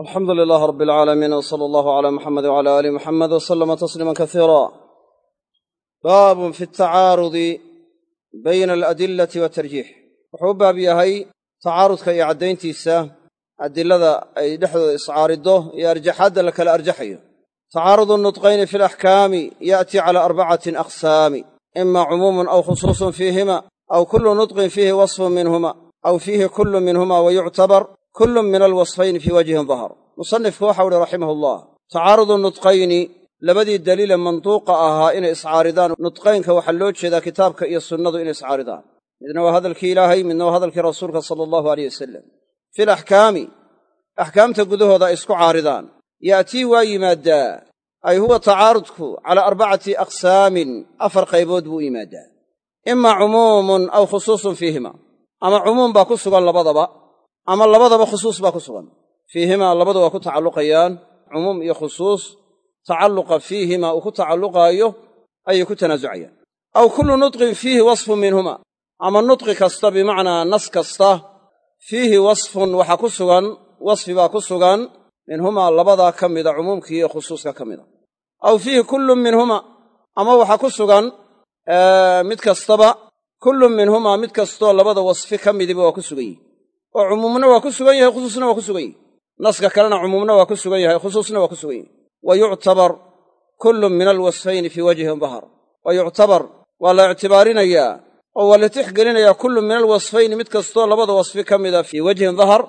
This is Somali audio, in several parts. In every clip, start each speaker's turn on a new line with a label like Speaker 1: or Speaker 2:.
Speaker 1: alxamdu lilaah rabbi alcaalamiin w sala allahu calaa muxamed wcala aali muxamed w salama tasliima kasiira baabun fi atacaarudi bayna aladillati waatarjiix wuxuu u baab yahay tacaarudka iyo caddayntiisa adilada ay dhexdooda iscaariddo iyo arjaxaadda la kala arjaxayo. Tacaarudu nutqayni fi alaxkaami ya'tii cala arbacatin aqsaami ima cumuumun aw khusuusun fiihima aw kullu nutqin fiihi wasfun minhuma aw fiihi kullu minhuma wa yuctabar kullun min alwasfayni fii wajhin dahar musanifku waxau uhi raximahullah tacaarudu nutqayni labadii daliile manduuqa ahaa inay iscaaridaan nutqaynka waxaa loo jeedaa kitaabka iyo sunnadu inay iscaaridaan midna waa hadalkii ilaahay midna waa hadalkii rasuulka sala allahu aleyh wasalam fi alaxkaami axkaamta gudahooda ay isku caaridaan ya'tii waa yimaaddaa ay huwa tacaarudku calaa arbacati aqsaamin afar qaybood buu u yimaaddaa ima cumuumun aw khusuusun fiihima ama cumuum baa ku sugan labadaba ama labadaba khusuus baa ku sugan. Fiihimaa labadu waa ku tacalluqayaan cumuum iyo khusuus tacalluqa fiihimaa uu ku tacalluqaayo ayay ku tanaasucayaan. Aw kullu nutqin fiihi wasfun minhuma ama nutqi kasta bimacnaa nas kasta fiihi wasfun waxaa ku sugan wasfi baa ku sugan minhumaa labadaa ka mida cumuumkii iyo khusuuska ka mida. Aw fiihi kullun minhuma ama waxaa ku sugan mid kastaba kullun minhumaa mid kastoo labada wasfi ka midiba waa ku sugan yihi oo cumuumna waa ku sugan yahay khusuusna waa ku sugan yihi naska kalena cumuumna waa ku sugan yahay khusuusna waa ku sugan yahi wa yuctabar kullun min alwasfayni fii wajhin dahar wa yuctabar waa la ictibaarinayaa oo waa la tixgelinayaa kullun min alwasfayni mid kastoo labada wasfi ka mida fii wajhin dahar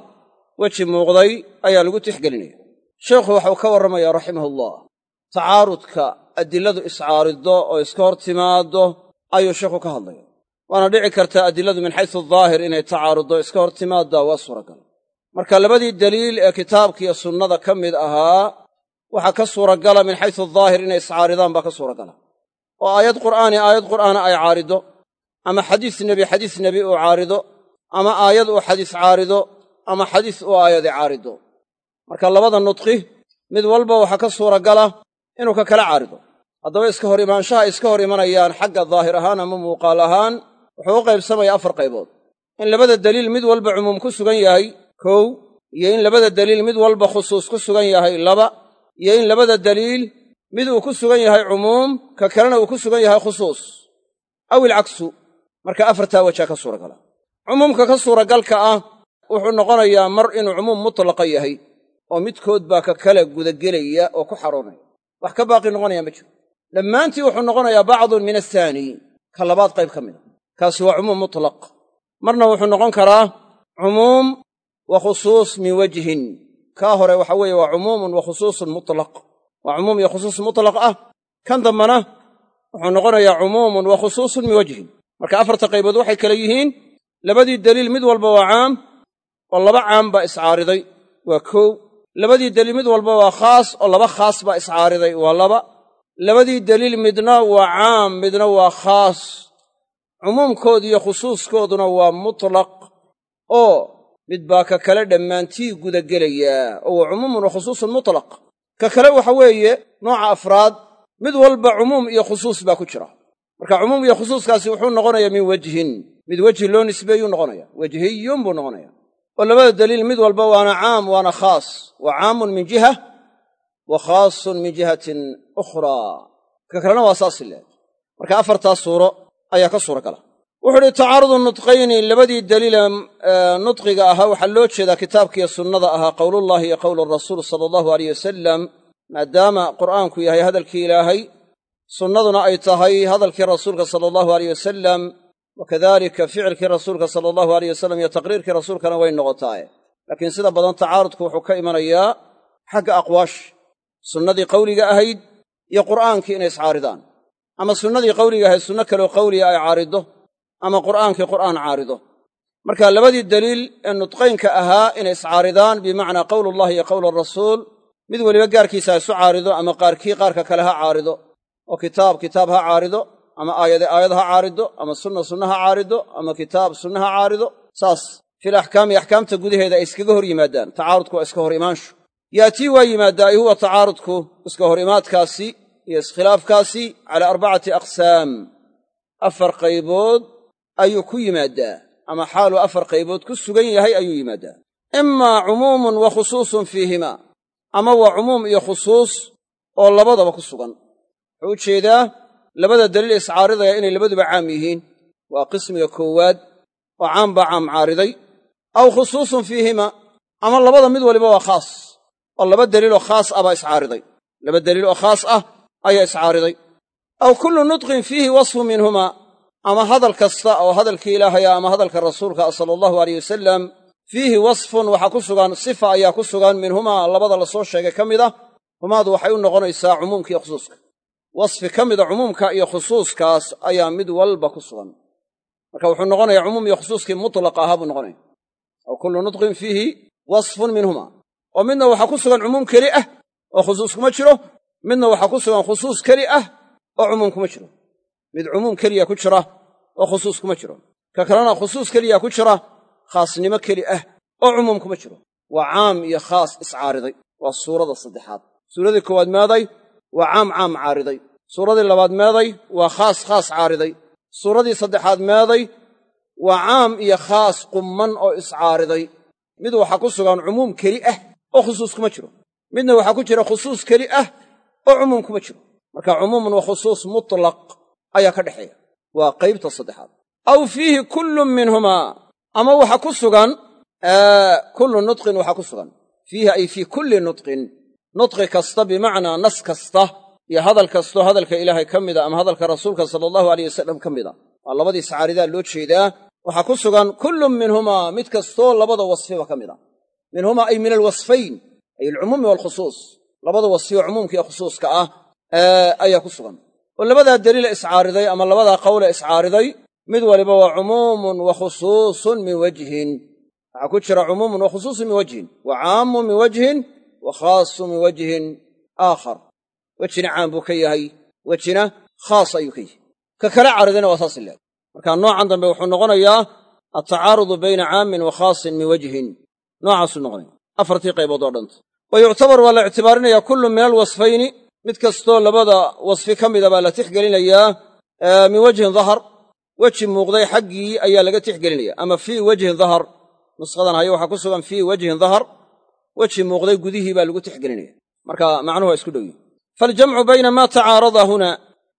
Speaker 1: weji muuqday ayaa lagu tixgelinaya. Sheikhu waxau ka warramayaa raximahullah tacaarudka adiladu iscaariddo oo iska hor timaaddo ayuu sheikhu ka hadlaya waana dhici kartaa adiladu min xaysu daahir inay tacaaruddo iska hor timaaddaa waa suuragal. Marka labadii daliil ee kitaabkiiyo sunnada ka mid ahaa waxaa ka suuragala min xaysu daahir inay iscaaridaan baa ka suuragala. Oo aayad qur'aani aayad qur'aana ay caarido ama xadiis nebi xadiis nebi uu caarido ama aayad uu xadiis caarido ama xadiis uu aayadi caarido. Marka labada nudqi mid walba waxaa ka suuragala inuu ka kala caarido. Haddaba iska hor imaanshaha iska hor imanayaan xagga daahir ahaan ama muuqaal ahaan wuxuu u qaybsamayaa afar qaybood. In labada daliil mid walba cumuum ku sugan yahay kow iyo in labada daliil mid walba khusuus ku sugan yahay laba iyo in labada daliil mid uu ku sugan yahay cumuum ka kalena uu ku sugan yahay khusuus. Aw ilcaksu. Marka afartaa wajaa ka suuragala. Cumuumka ka suuragalka ah wuxuu noqonayaa mar inuu cumuum mutlaqa yahay oo midkood baa ka kale gudagelaya oo ku xaroonaya. Wax ka baaqi noqonaya ma jiro. Dhammaantii wuxuu noqonayaa bacdun min athaani ka labaad qayb ka mida kaasi waa cumuum mutlaq. Marna wuxuu noqon karaa cumuum wa khusuus min wajhin. Kaa hore waxa weeye waa cumuumun wa khusuusun mutlaq. Waa cumuum iyo khusuus mutlaq ah. Kan dambana wuxuu noqonayaa cumuumun wa khusuusun min wajhin. Marka afarta qaybood waxay kale yihiin labadii daliil mid walba waa caam oo laba caam baa iscaariday waa kow labadii daliil mid walba waa khaas oo laba khaas baa iscaariday waa laba. Labadii daliil midna waa caam midna waa khaas cumuumkood iyo khusuuskooduna waa mutlaq oo mid baa ka kale dhammaantii gudagelayaa oo waa cumuumun wa khusuusun mutlaq. Ka kale waxa weeye nooca afraad mid walba cumuum iyo khusuus baa ku jira. Marka cumuum iyo khusuuskaasi wuxuu noqonayaa min wejhin mid wejhi loo nisbeeyuu noqonaya wejhiyun buu noqonaya. Oo labada daliil mid walba waana caam waana khaas waa caamun min jiha wa khaasun min jihatin ukhraa. Ka kalena waa saasi leeg marka afartaas suuro ayaa ka suura gala wuxuu uhi tacaarudu nutqayni labadii daliile nudqiga ahaa waxaa loo jeedaa kitaabkiiyo sunnada ahaa qowlullahi iyo qowlu rasuul sala allahu aleyh wasalam maadaama qur'aanku yahay hadalkii ilaahay sunnaduna ay tahay hadalkii rasuulka sala allahu aleyh wasalam wakadalika ficilkii rasuulka sala allahu aleyh wasalam iyo taqriirkii rasuulkana way noqotaaye laakiin sida badan tacaarudku wuxuu ka imanayaa xagga aqwaash sunnadii qowliga ahayd iyo qur'aankii inay iscaaridaan ama sunnadii qowliga ahayd sunno kaleo qowliga ay caariddo ama qur'aankii qur'aan caarido. Marka labadii daliil ee nudqaynka ahaa inay iscaaridaan bimacnaa qowlullahi iyo qowl rasuul mid weliba gaarkiisa ha isu caarido ama qaarkii qaarka kale ha caarido oo kitaab kitaab ha caarido ama aayade aayad ha caarido ama sunna sunna ha caarido ama kitaab sunna ha caarido saas fil axkaami axkaamta gudaheeda ay iskaga hor yimaadaan tacaarudku waa iska hor imaanshu yaatii waa yimaaddaa ay huwa tacaarudku iska hor imaadkaasi iyo iskhilaafkaasi calaa arbacati aqsaam. Afar qaybood ayuu ku yimaaddaa ama xaaluu afar qaybood ku sugan yahay ayuu yimaaddaa imaa cumuumun wa khusuusun fiihima ama waa cumuum iyo khusuus oo labadaba ku sugan. Wuxuu u jeedaa labada daliil iscaaridaya inay labaduba caam yihiin. Waa qismiga koowaad oo caam baa caam caariday. Aw khusuusun fiihima ama labada mid waliba waa khaas oo laba daliiloo khaas ah baa iscaariday. Laba daliil oo khaas ah ayaa iscaariday. Aw kullu nutqin fiihi wasfun minhumaa ama hadal kasta oo hadalkii ilaahaya ama hadalka rasuulka ah sala allahu aleyh wasalam fiihi wasfun waxaa ku sugan sifa ayaa ku sugan minhumaa labada la soo sheegay ka mid ah. Humaadu waxay u noqonaysaa cumuumka iyo khusuuska. Wasfi ka mida cumuumka iyo khusuuskaas ayaa mid walba ku sugan. Marka wuxuu noqonayaa cumuum iyo khusuuskii mutlaqa ahaa buu noqonaya. Aw kullu nutqin fiihi wasfun minhuma. Oo midna waxaa ku sugan cumuum keli ah oo khusuus kuma jiro midna waxaa ku sugan khusuus keli ah oo cumuum kuma jiro. Mid cumuum keliya ku jira oo khusuus kuma jiro. Ka kalena khusuus keliya ku jira khaasnimo keli ah oo cumuum kuma jiro. Waa caam iyo khaas iscaariday waa suurada saddexaad. Suuradii koowaad meeday waa caam caam caariday. Suuradii labaad meeday waa khaas khaas caariday. Suuradii saddexaad meeday waa caam iyo khaas qumman oo iscaariday mid waxaa ku sugan cumuum keli ah oo khusuus kuma jiro. Midna waxaa ku jira khusuus keli ah oo cumuum kuma jiro. Marka cumuumun wa khusuus mutlaq ayaa ka dhexeeya. Waa qaybta saddexaad. Aw fiihi kullun minhumaa. Ama waxa ku sugan kullu nutqin waxaa ku sugan. Fiihi ay fii kulli nutqin. Nutqi kasta bimacnaa nas kasta iyo hadal kastoo hadalka ilaahay ka mida ama hadalka rasuulka sala allahu aleyh wasalam ka mida. Waa labadii sacaaridaa loo jeedaa. Waxaa ku sugan kullun minhumaa mid kastoo labada wasfiba ka mid a minhumaa ay min alwasfayn ay alcumuumi waalkhusuus labada wasfi oo cumuumka iyo khusuuska ah ayaa ku sugan. Oo labadaa daliila iscaariday ama labadaa qowle iscaariday. Mid waliba waa cumuumun wa khusuusun min wajhin. Waxaa ku jira cumuumun wa khusuusun min wajhin wa caamun min wajhin wa khaasun min wajhin aakhar. Wejina caam buu ka yahay wejina khaas ayuu ka yahay. Ka kale caaridayna waa saas ileeg marka noocan dambe wuxuu noqonayaa altacaarudu bayna caamin wa khaasin min wajhin. Noocaasuu noqonaya afartii qaybood oo dhanta wa yuctabar waa la ictibaarinaya kullu min alwasfayni mid kastoo labada wasfi ka mida baa la tixgelinayaa min wajhin dahar weji muuqday xaggii ayaa laga tixgelinaya ama fii wajhin dahar nushadan haye waxaa ku sugan fii wajhin dahar weji muuqday gudihii baa lagu tixgelinaya marka macnuhu waa isku dhow yihi faljamcu bayna maa tacaarada huna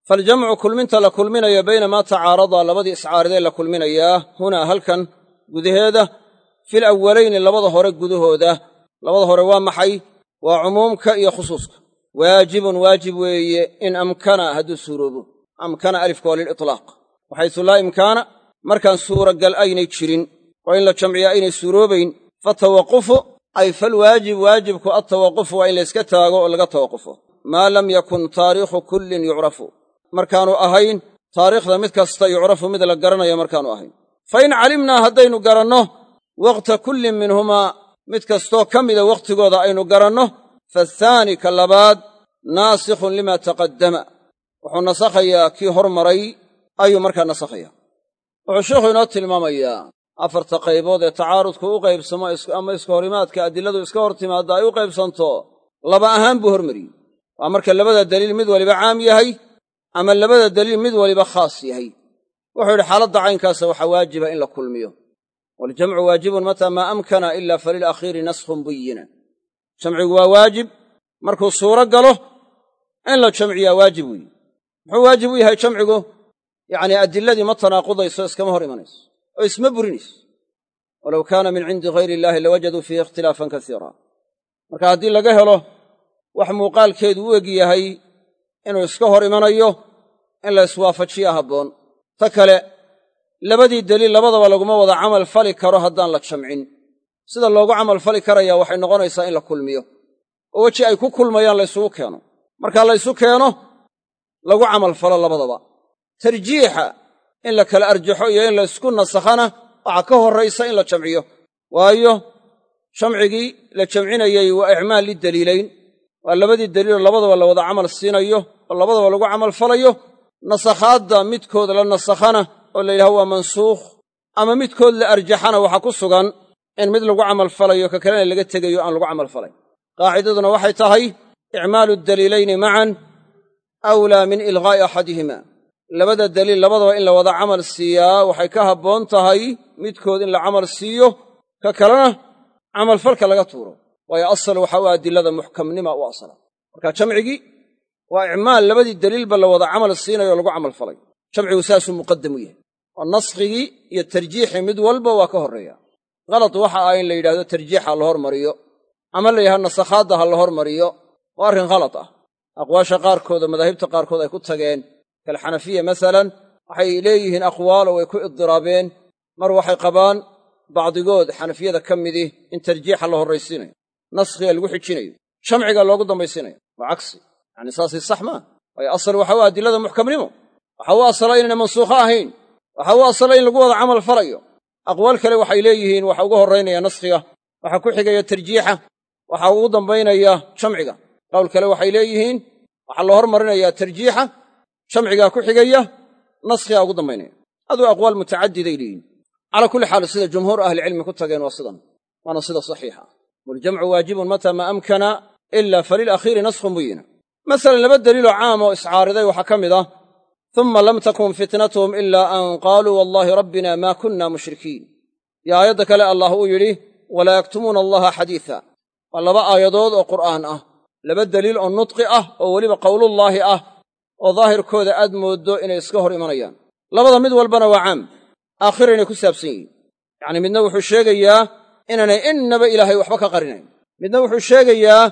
Speaker 1: faljamcu kulminta la kulminayo bayna maa tacaarada labadii iscaaridee la kulminayaa hunaa halkan gudaheeda fil awalayni labada hore gudahooda labada hore waa maxay? Waa cumuumka iyo khusuuska. Waajibun waajib weeye in amkana hadduu suuroobo. Amkana alifka waa lilitlaaq waxaysu laa imkaana markaan suuragal aynay jirin oo in la jamciya aynay suuroobayn fatawaqufu ay falwaajib waajibku attawaqufu waa in layska taago oo laga tawaqufo maa lam yakun taariikhu kullin yucrafu. Markaanu ahayn taariikhda mid kasta yucrafu mid la garanayo markaanu ahayn. Fa in calimnaa haddaynu garanno waqta kullin minhumaa mid kastoo ka mida wakhtigooda aynu garanno faathaani ka labaad naasikhun lima taqaddama. Wuxuu nasakhayaa kii hormaray ayuu markaa nasakhaya wuxuu sheikhu inoo tilmaamayaa afarta qaybood ee tacaarudku u qaybsamo ama iska horimaadka iska hor timaadda ay u qaybsanto laba ahaan buu hormariyey. Waa marka labada daliil mid waliba caam yahay ama labada daliil mid waliba khaas yahay. Wuxuu yidhi xaaladda caynkaasa waxaa waajiba in la kulmiyo waljamcu waajibun mataa maa amkana ila falilakhiiri naskhun buyina jamcigu waa waajib markuu suuro galo in la jamciyaa waajib weeye muxuu waajib u yahay jamcigu yacnii adiladii ma tanaaqudayso iskama hor imanayso oo isma burinayso walow kaana min cindi hayri illahi lawajaduu fiihi ikhtilaafan kasiira marka haddii laga helo wax muuqaalkeedu u eg yahay inuu iska hor imanayo in la iswaafajiya habboon ta kale labadii deliil labadaba laguma wada camal fali karo haddaan la jamcin. Sida loogu camal fali karaya waxay noqonaysaa in la kulmiyo. Oo weji ay ku kulmayaan laysugu keeno. Markaa laysu keeno lagu camal falo labadaba. Tarjiixa in la kala arjaxo iyo in laysku nasakhana waxaa ka horraysa in la jamciyo. Waayo jamcigii la jamcinayey waa icmaal lidaliilayn waa labadii daliiloo labadaba la wada camal siinayo oo labadaba lagu camal falayo nasakhaadda midkood la nasakhana oo la yidhaha waa mansuukh ama midkood la arjaxana waxaa ku sugan in mid lagu camal falayo ka kalena laga tegayo aan lagu camal falay. Qaacidaduna waxay tahay icmaalu daliilayni macan awlaa min ilghaa'i axadihima labada daliil labadaba in la wada camal siiyaa waxay ka habboon tahay midkood in la camal siiyo ka kalena camalfalka laga tuuro. Waayo asal waxa u adilada muxkamnima u asala. Marka jamcigii waa icmaal labadii daliilba la wada camal siinayo o lagu camalfalay jamcigu saasuu muqadam u yahay oo naskhigii iyo tarjiixii mid walba waa ka horreeya. Halad waxa ah in la yidhahdo tarjiixa la hormariyo ama la yidhahdo nasakhaadda ha la hormariyo waa arrin khalad ah. Aqwaasha qaarkooda madaahibta qaarkood ay ku tageen kalxanafiya masalan waxay leeyihiin aqwaalo way ku idiraabeen mar waxay qabaan bacdigood xanafiyada ka midih in tarjiixa la horraysiinayo naskhiga lagu xijinayo jamciga loogu dambaysiinayo waa cagsi. Yacni saasay sax maa waayo asal waxa u adilada muxkamnimo. Waxa u asala inayna mansuukho ahayn waxa u asala in lagu wada camal falayo aqwaal kale waxay leeyihiin waxa uga horraynaya naskhiga waxaa ku xigaya tarjiixa waxaa ugu dambaynaya jamciga. Qowl kale waxay leeyihiin waxaa la hormarinayaa tarjiixa jamcigaa ku xigaya naskhigaa ugu dambaynaya. Aduu aqwaal mutacadiday leeyihiin calaa kulli xaal sida jumhuur ahlicilmi ku tageen waa sidan waana sida saxiixa. Waljamcu waajibun mata ma amkana ila falilakhiiri naskhun buyina masalan laba daliiloo caam oo iscaariday waxaa ka mid ah uma lam takun fitnatuhum ila an qaaluu wallahi rabbina ma kunna mushrikiin iyo aayadda kale allah uu yidhi walaa yaktumuuna allaha xadiisa waa laba aayadood oo qur'aan ah laba daliil oo nudqi ah oo weliba qowlullaahi ah oo daahirkooda aad mooddo inay iska hor imanayaan labada mid walbana waa caam aakhira inay ku saabsan yihiin yacnii midna wuxuu sheegayaa inaanay innaba ilaahay waxba ka qarinayn midna wuxuu sheegayaa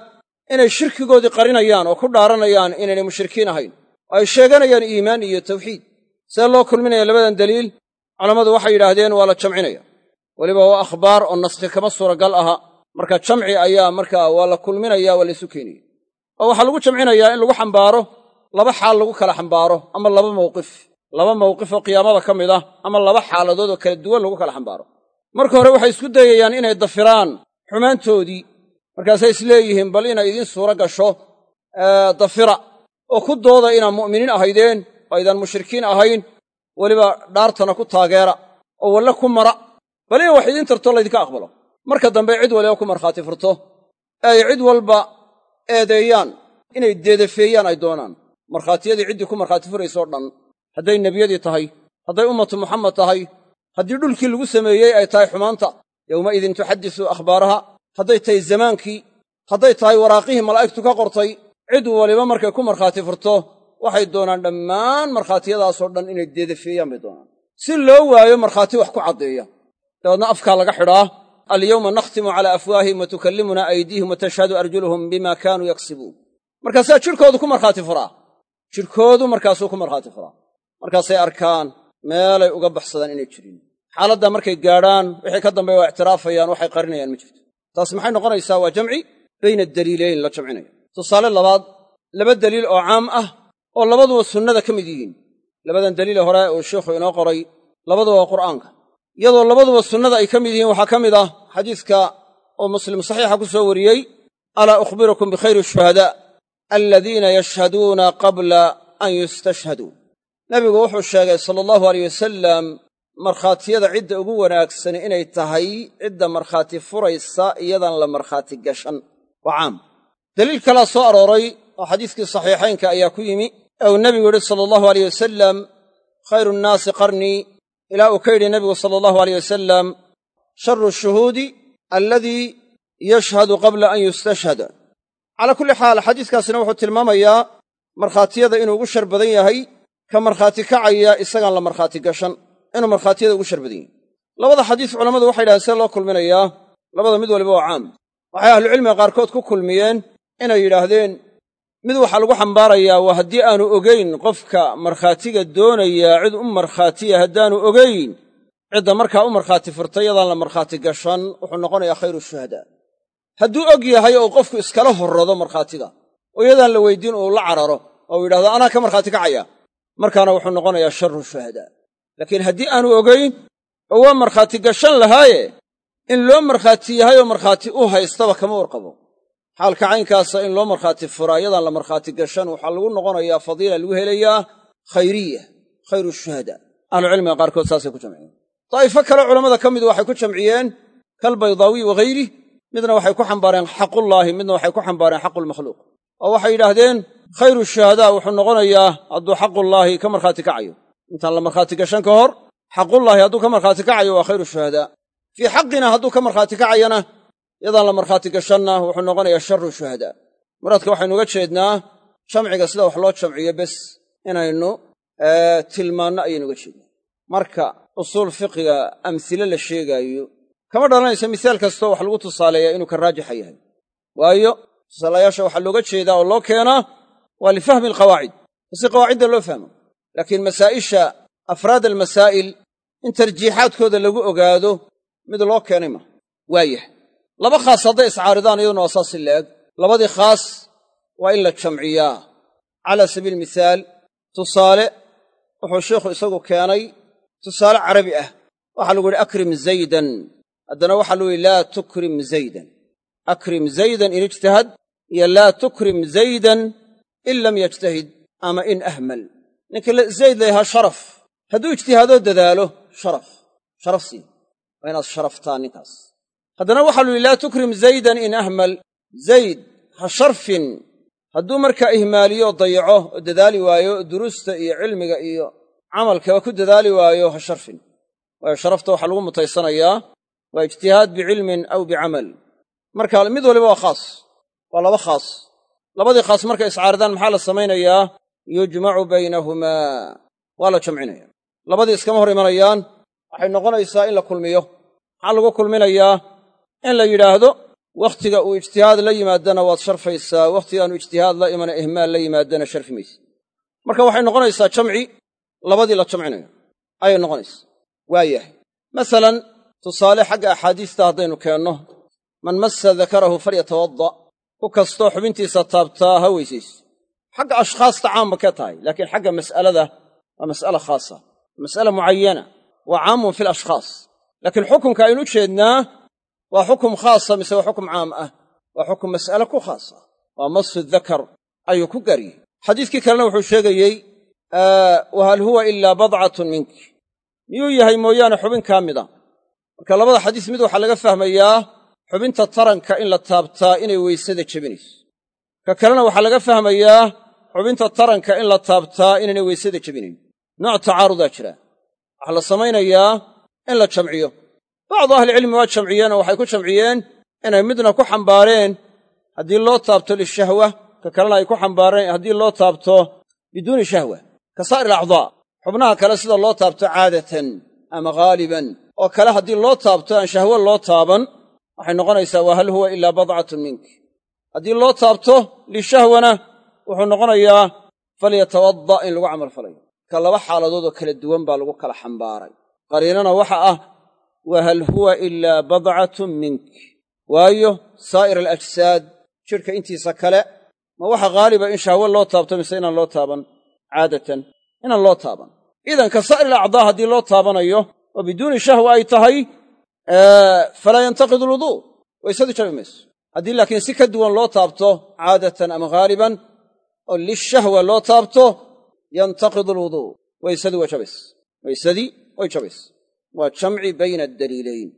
Speaker 1: inay shirkigoodii qarinayaan oo ku dhaaranayaan inaynay mushrikiin ahayn ay sheeganayaan iimaan iyo tawxiid. See loo kulminaya labadan daliil? Culammadu waxay yidhaahdeen waa la jamcinaya. Weliba waa akhbaar oo naskhi kama suuragal aha. Marka jamci ayaa markaa waa la kulminaya waa laysu keenaya oo waxaa lagu jamcinayaa in lagu xambaaro laba xaal lagu kala xambaaro ama laba mawqif. Laba mawqif oo qiyaamada ka mid ah ama laba xaaladood oo kala duwan lagu kala xambaaro. Marka hore waxay isku dayayaan inay dafiraan xumaantoodii. Markaasay isleeyihiin bal inay idiin suuro gasho dafira oo ku dooda inaan mu'miniin ahaydeen oo aydaan mushrikiin ahayn weliba dhaartana ku taageera oo walle ku mara. Bal in wax idiin tarto laydinka aqbalo. Marka dambe cid waliba ku markhaati furto. Ee ay cid walba eedeeyaan inay deedafeeyaan ay doonaan. Markhaatiyadii ciddii ku markhaati furaysoo dhan hadday nebiyadii tahay hadday ummatu muxamed tahay haddii dhulkii lagu sameeyey ay tahay xumaanta yowmaidin tuxaddisu akhbaaraha. Hadday tahay zamaankii hadday tahay waraaqihii malaa'igtu ka qortay cid waliba markay ku markhaati furto waxay doonaan dhammaan markhaatiyadaasoo dhan inay deedafeeyaan bay doonaan. Si loo waayo markhaati wax ku caddeeya. Dabeedna afkaa laga xidhaa alyowma nakhtimu calaa afwaahihim wa tukallimunaa aydiihim wa tashhadu arjuluhum bima kaanuu yaksibuun. Markaasaa jidhkoodu ku markhaati furaa. Jidhkoodu markaasuu ku markhaati furaa. Markaasay arkaan meelay uga baxsadaan inay jirin. Xaaladdaa markay gaadhaan wixii ka dambeya waa ictiraafayaan waxay qarinayaan ma jirto. Taas maxay noqonaysaa waa jamci? Bayna daliilayn la jamcinayo tusaale labaad laba daliil oo caam ah oo labaduba sunnada ka mid yihiin. Labadan daliile hore uu sheikhu inoo qoray labaduba waa qur'aanka. Iyadoo labaduba sunnada ay ka mid yihiin waxaa ka mid ah xadiiska oo muslim saxiixa ku soo wariyey alaa ukhbirukum bikhayri shuhadaa aladiina yashhaduuna qabla an yustashhaduu nebigu wuxuu sheegay sala allahu aleyh wasalam markhaatiyada cidda ugu wanaagsani inay tahay cidda markhaati furaysa iyadan la markhaati gashan. Waa caam daliil kalaa soo arooray oo xadiiskii saxiixaynka ayaa ku yimi ee uu nebigu yidhi sala allahu aleyh wasalam khayru nnaasi qarnii ilaa uu ka yidhi nebigu sala allahu aleyh wasalam sharu shuhuudi aladii yashhadu qabla an yustashhada. Calaa kulli xaal xadiiskaasina wuxuu tilmaamayaa markhaatiyada inuu ugu shar badan yahay ka markhaati kacaya isagaan la markhaati gashan inuu markhaatiyada ugu shar badan yahay. Labada xadiis culammadu waxay yidhahdeen see loo kulminayaa labada mid waliba waa caam. Waxay ahlucilmiga qaarkood ku kulmiyeen inay yidhaahdeen mid waxaa lagu xambaarayaa waa haddii aanu ogayn qofka markhaatiga doonayaa cid u markhaatiya haddaanu ogayn cidda markaa u markhaati furtay yadaan la markhaati gashan wuxuu noqonayaa khayru shuhadaa hadduu og yahay oo qofku iskala horrado markhaatiga oo iyadaan la weydiin uu la cararo oo uu yidhahdo anaa ka markhaati kacaya. Markaana wuxuu noqonayaa sharu shuhadaa laakiin haddii aanu ogayn oo waa markhaati gashan lahaaye in loo markhaati yahay oo markhaati u haystaba kama warqabo xaalka caynkaasa in loo markhaati furaa iyadaan la markhaati gashan waxaa lagu noqonayaa fadiila lagu helayaa khayriya khayru shuhadaa ahlucilmiga qaarkood saasay ku jamciyeen. Daa'ifo kale culammada ka midu waxay ku jamciyeen kalbaydaawi waghayri midna waxay ku xambaareen xaqullaahi midna waxay ku xambaareen xaqulmakhluuq oo waxay yidhaahdeen khayru shuhadaa wuxuu noqonayaa hadduu xaqullaahi ka markhaati kacayo. Intaan la markhaati gashan ka hor xaqullaahi hadduu ka markhaati kacayo waa khayru shuhadaa fii xaqina hadduu ka markhaati kacayana iyadaan la markhaati gashanna wuxuu noqonayaa sharu shuhadaa muraadka waxaynu uga jeednaa jamciga sida wax loo jamciyo bes inaynu tilmaanno ayaynu uga jeednaa. Marka usuul fiqiga amhile la sheegaayo kama dhalanayso misaal kastoo wax lagu tusaaleeyaa inuu ka raajixa yahay. Waayo tusaalayaasha waxaa looga jeedaa oo loo keenaa waa lifahmi alqawaacid. Si qawaacidda loo fahmo laakiin masaa'isha afraad almasaa'il in tarjiixaadkooda lagu ogaado mid loo keenay ma. Waayah laba khaas hadday iscaaridaan iyaduna waa saasi la'eg labadii khaas waa in la jamciyaa. Cala sabiili mihaal tusaale wuxuu sheikhu isagu keenay tusaale carabi ah. Waxaa lagu yidhi akrim zaydan. Haddana waxaa lagu yidhi laa tukrim zaydan. Akrim zaydan in ijtahad iyo laa tukrim zaydan in lam yajtahid ama in ahmal. Ninka zayd layahaa sharaf. Hadduu ijtihaadoo dadaalo sharaf. Sharaf sii waa inaad sharaftaa ninkaas haddana waxaa lu yidhi laa tukrim zaydan in ahmal. Zayd ha sharfin. Hadduu markaa ihmaaliyo dayaco oo dadaali waayo duruusta iyo cilmiga iyo camalkaba ku dadaali waayo ha sharfin. Waayo sharafta waxaa lagu mutaysanayaa waa ijtihaad bicilmin aw bicamal. Marka mid waliba waa khaas waa laba khaas. Labadii khaas markay iscaaridaan maxaa la samaynayaa? Yujmacu baynahumaa. Waa la jamcinaya. Labadii iskama hor imanayaan waxay noqonaysaa in la kulmiyo. Maxaa lagu kulminayaa in la yidhaahdo wakhtiga uu ijtihaad la yimaadana waad sharfaysaa wakhtigaanu ijtihaad la imana ihmaal la yimaadana sharfi maysa. Marka waxay noqonaysaa jamci labadii la jamcinayo ayay noqonaysaa waayahay masalan tusaale xagga axaadiista haddaynu keenno man massa dakarahu falyatawadda ku kastoo xubintiisa taabtaa ha weysayso. Xagga ashkhaasta caamba ka tahay laakiin xagga mas'alada waa mas'ala khaasa mas'ala mucayana waa caamun fi lashkhaas laakiin xukunka aynu u jeednaa waa xukum khaasa mise waa xukum caam ah? Waa xukum mas'ale ku khaasa? Waa masu dakar ayuu ku garyey xadiiskii kalena wuxuu sheegayey wahal huwa ilaa badcatun minki. Miyuu yahay mooyaane xubin kaa mida marka labada xadiis mid waxaa laga fahmayaa xubinta taranka in la taabtaa inay weysada jebinayso. Ka kalena waxaa laga fahmayaa xubinta taranka in la taabtaa inaynay weysada jebinayn. Nooc tacaarudaa jira. Waxaa la samaynayaa in la jamciyo bacdu ahlicilmi waa jamciyeen oo waxay ku jamciyeen inay midna ku xambaareen haddii loo taabto lishahwa ka kalena ay ku xambaareen haddii loo taabto biduuni shahwa ka saa'ir alacdaa. Xubnaha kale sida loo taabto caadatan ama ghaaliban oo kale haddii loo taabto aan shahwo loo taaban waxay noqonaysaa wa hal huwa ilaa badcatun mink. Haddii loo taabto lishahwana wuxuu noqonayaa falyatawadda in lagu camalfalayo ka laba xaaladood oo kala duwan baa lagu kala xambaaray. Qariinana waxa ah wa hal huwa ilaa badcatun mink waayo saa'ir alajsaad jidhka intiisa kale ma waxa haaliba in shahwo loo taabto mise inaan loo taaban caadatan inaan loo taaban idan ka saa'ir alacdaa haddii loo taabanayo oo biduuni shahwa ay tahay falaa yantaqidu alwuduu waysadii jabi mayso haddii laakiin si ka duwan loo taabto caadatan ama haaliban oo lishahwa loo taabto yantaqidu alwuduu waysadii waa jabays waysadii way jabays waa jamci bayna addaliilayn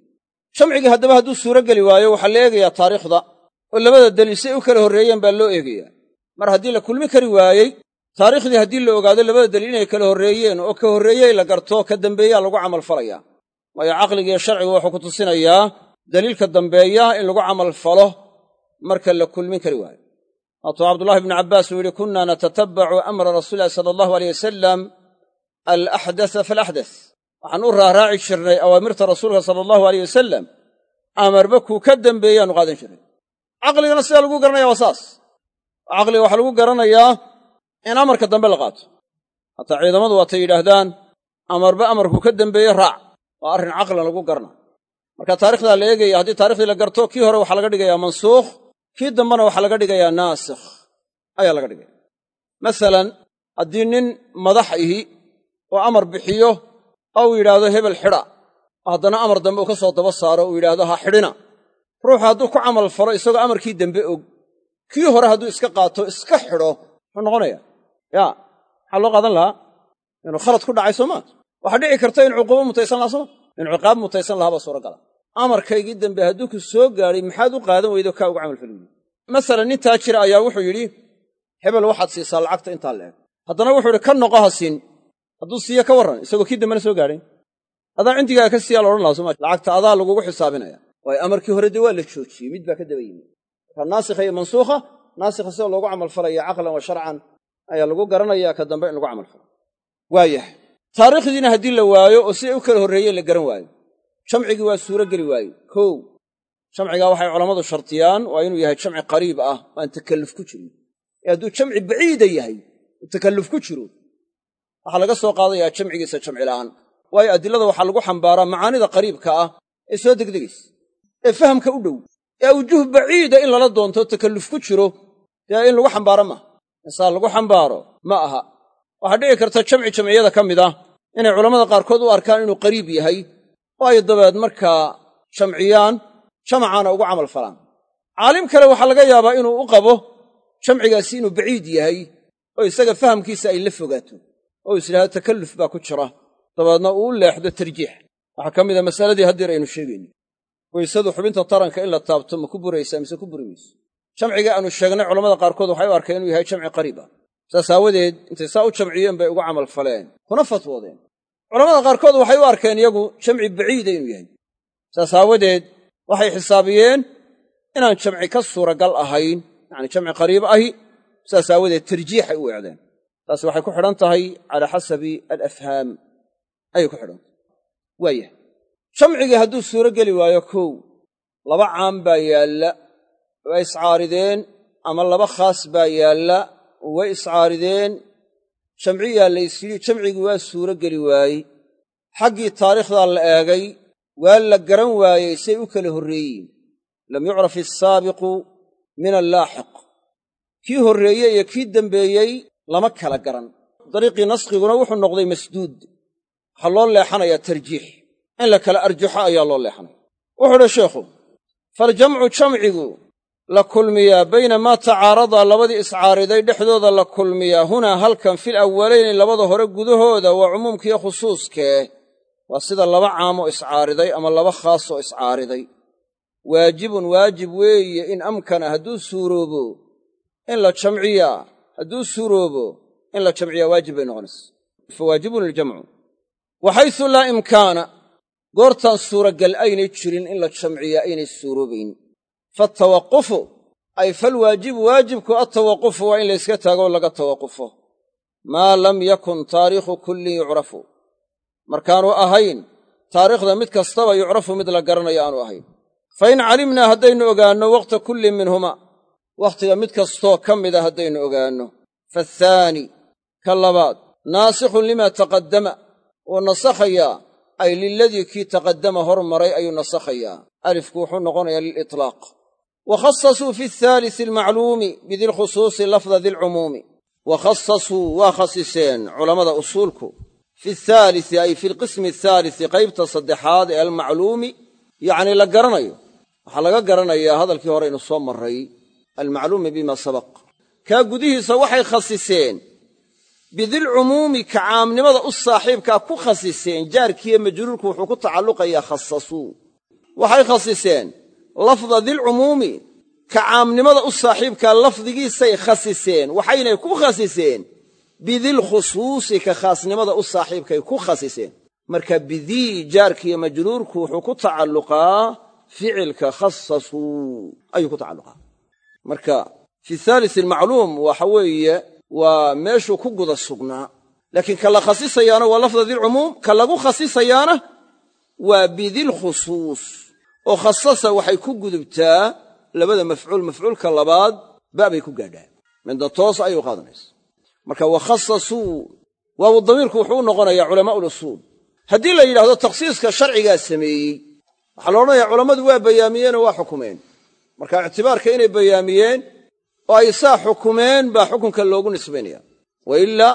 Speaker 1: jamcigii haddaba hadduu suuro geli waayo waxaa la eegayaa taariikhda oo labada daliil si ay u kala horreeyeen baa loo eegayaa. Mar haddii la kulmi kari waayey taariikhdii haddii la ogaado labada daliil inay kala horreeyeen oo ka horreeyey la garto ka dambeeyaa lagu camalfalayaa waayo caqligiiyo sharcigu wuxuu ku tusinayaa daliilka dambeeya in lagu camal falo marka la kulmin kari waayo. Waatuu cabdullahi bnu cabbaas uu yidhi kunna natatabbacu amra rasuuli ilahi sala allahu aleyh wasalam alaxdasa faalaxdas waxaan u raaraaci jirnay awaamirta rasuulka sala allahu aleyh wasalam amarba kuu ka dambeeyaanu qaadan jirnay caqligana sidaa lagu garanaya waa saas? Caqliga waxaa lagu garanayaa in amarka dambe la qaato. Hataa ciidamadu waatay yidhaahdaan amarba amarkuu ka dambeeye raac. Waa arrin caqlan lagu garna. Marka taarikhdaa la eegaya haddii taarikhdii la garto kii hore waxaa laga dhigayaa mansuukh kii dambena waxaa laga dhigayaa naasikh ayaa laga dhigaya masalan haddii nin madax ihi oo amar bixiyo oo uu yidhaahdo hebel xidha. Haddana amar dambe uu ka soo daba saaro uu yidhaahdo ha xidhina. Ruuxu hadduu ku camal falo isagoo amarkii dembe og kii hore hadduu iska qaato iska xidho muxuu noqonaya yaa maxaa loo qaadan lahaa? Inuu khalad ku dhacay soo maa waxaa dhici karta in cuquubo mutaysan lahaa sooma in ciqaab mutaysan lahaa baa suuragala. Amarkaygii dambe hadduu ku soo gaadhay maxaad u qaadan weydo kaa uga camal fali masalan nin taajira ayaa wuxuu yidhi hebel waxaad siisaa lacagta intaa la eg haddana wuxuu yidhi ka noqo ha siin hadduu siiyo ka warran isagoo kii dambena soo gaadhay adaa cindigaaga ka siiyaa laodhan laha soma lacagta adaa lagugu xisaabinaya. Waayo amarkii hore dee waa la joojiyey mid baa ka daba yimid. Marka naasikha iyo mansuukha naasikha sida loogu camalfalaya caqlan wa sharcan ayaa lagu garanaya ka dambe in lagu camalfalo waayahay. Taariikhdiina haddii la waayo oo siday u kala horreeyeen la garan waayo jamcigii waa suuro geli waaye kow jamcigaa waxay culammadu shartiyaan waa inuu yahay jamci qariib ah oo aan takalluf ku jirin. Ee hadduu jamci baciida yahay oo takalluf ku jiro waxaa laga soo qaadayaa jamcigiisa jamci la'aan waayo adilada waxaa lagu xambaaraa macaanida qariibka ah ee soo degdegaysa ee fahamka u dhow ee awjuh baciida in lala doonto takalluf ku jiro dee in lagu xambaaro maaha insaa lagu xambaaro ma aha. Waxaa dhici karta jamci jamciyada ka mid ah inay culammada qaarkood u arkaan inuu qariib yahay ay dabeed markaa jamciyaan jamacaana ugu camal falaan. Caalim kale waxaa laga yaabaa inuu u qabo jamcigaasi inuu baciid yahay oo isaga fahamkiisa ay la fogaato oo is idhahdo takalluf baa ku jira. Dabeedna uu leexdo tarjiix. Waxaa ka mid a masaladii haddeer aynu sheegayno. Weysadu xubinta taranka in la taabto ma ku buraysaa mise ku buri mayso jamciga aanu sheegnay culamada qaarkood waxay u arkeen inuu yahay jamci qariib ah. Saas aawadeed intay saa u jamciyeen bay ugu camal faleen kuna fatwoodeen. Culamada qaarkood waxay u arkeen iyagu jamci baciida inuu yahay. Saas aawadeed waxay xisaabiyeen inaan jamci ka suuragal ahayn yacni jamci qariib ahi saas aawadeed tarjiixay u eecdeen taasi waxay ku xidhan tahay calaa xasabi alafhaam ayay ku xidhan. Tahay waayah jamcigii hadduu suuro geli waayo kow laba caam baa yaalla waa iscaarideen ama laba khaas baa yaalla way iscaarideen. Jamciyaa la isyidhi jamcigii waa suuro geli waayey. Xaggii taariikhdaa la eegay waa la garan waayey say u kala horreeyiin lam yucraf assaabiqu min allaaxiq. Kii horreeyey iyo kii dembeeyey lama kala garan. Dariiqii naskiguna wuxuu noqday masduud. Waxaa loo leexanayaa tarjiix. In la kala arjaxo ayaa loo leexanaya. Wuxuu uhi sheikhu faljamcu jamcigu la kulmiyaa bayna maa tacaaradaa labadii iscaariday dhexdooda la kulmiyaa. Hunaa halkan fil awwalayni labada hore gudahooda waa cumuumkiiyo khusuuskee waa sida laba caamoo iscaariday ama laba khaasoo iscaariday. Waajibun waajib weeye in amkana hadduu suuroobo. In la jamciyaa hadduu suuroobo in la jamciyaa waajib bay noqonaysa. Fa waajibun iljamcu waxaysu laa imkaana. Goortaan suuragal aynay jirin in la jamciyaa aynay suuroobayn. Faatawaqufu ay falwaajibu waajibku attawaqufu waa in layska taagoo laga tawaqufo maa lam yakun taariikhu kullin yucrafu. Markaanu ahayn taariikhda mid kastaba yucrafu mid la garanayo aanu ahayn. Fa in calimnaa haddaynu ogaanno waqta kullin minhuma wakhtiga mid kastoo ka mida haddaynu ogaanno. Faathaani ka labaad naasikhun limaa taqaddama. Wuu nasakhayaa. Ay liladii kii taqaddama hormaray ayuu nasakhayaa. Alifku wuxuu noqonayaa lilitlaaq wa khasasuu fi athaalisi almacluumi bidilkhusuusi lafda dilcumuumi wa khasasuu waa khasiseen culammada usuulku. Fi athaalisi ay fi lqismi athaalisi qaybta saddexaad ee almacluumi yacnii la garanayo. Waxaa laga garanayaa hadalkii hore aynu soo marray almacluumi bima sabaq. Kaa gudihiisa waxay khasiseen. Bidilcumuumi ka caamnimada u saaxiibkaa ku khasiseen jaarkiiyo majruurku wuxuu ku tacalluqayaa khasasuu waxay khasiseen. Lafda dilcumuumi ka caamnimada u saaxiibkaa lafdigiisay khasiseen. Waxaynay ku khasiseen. Bidilkhusuusi ka khaasnimada u saaxiibkay ku khasiseen. Marka bidii jaarkiiyo majruurku wuxuu ku tacalluqaa ficilka khasasuu ayuu ku tacalluqaa marka fi haalis almacluum waxa weeye waa meeshuu ku guda sugnaa. Laakiin ka la khasisayaana waa lafda dilcumuum ka lagu khasisayaana waa bidilkhusuus oo khasasa waxay ku gudubtaa labada mafcuul mafcuulka labaad babay ku gaadhaan midna toos ayay u qaadanaysa. Marka wa khasasuu waawu damiirku wuxuu u noqonayaa culamaa ulusuul haddii la yidhahdo takhsiiska sharcigaa sameeyey waxaa la odhanayaa culammadu waa bayaamiyeenoo waa xukumeen marka ictibaarka inay bayaamiyeen oo ay saa xukumeen baa xukunka loogu nisbaynaya. Wa ilaa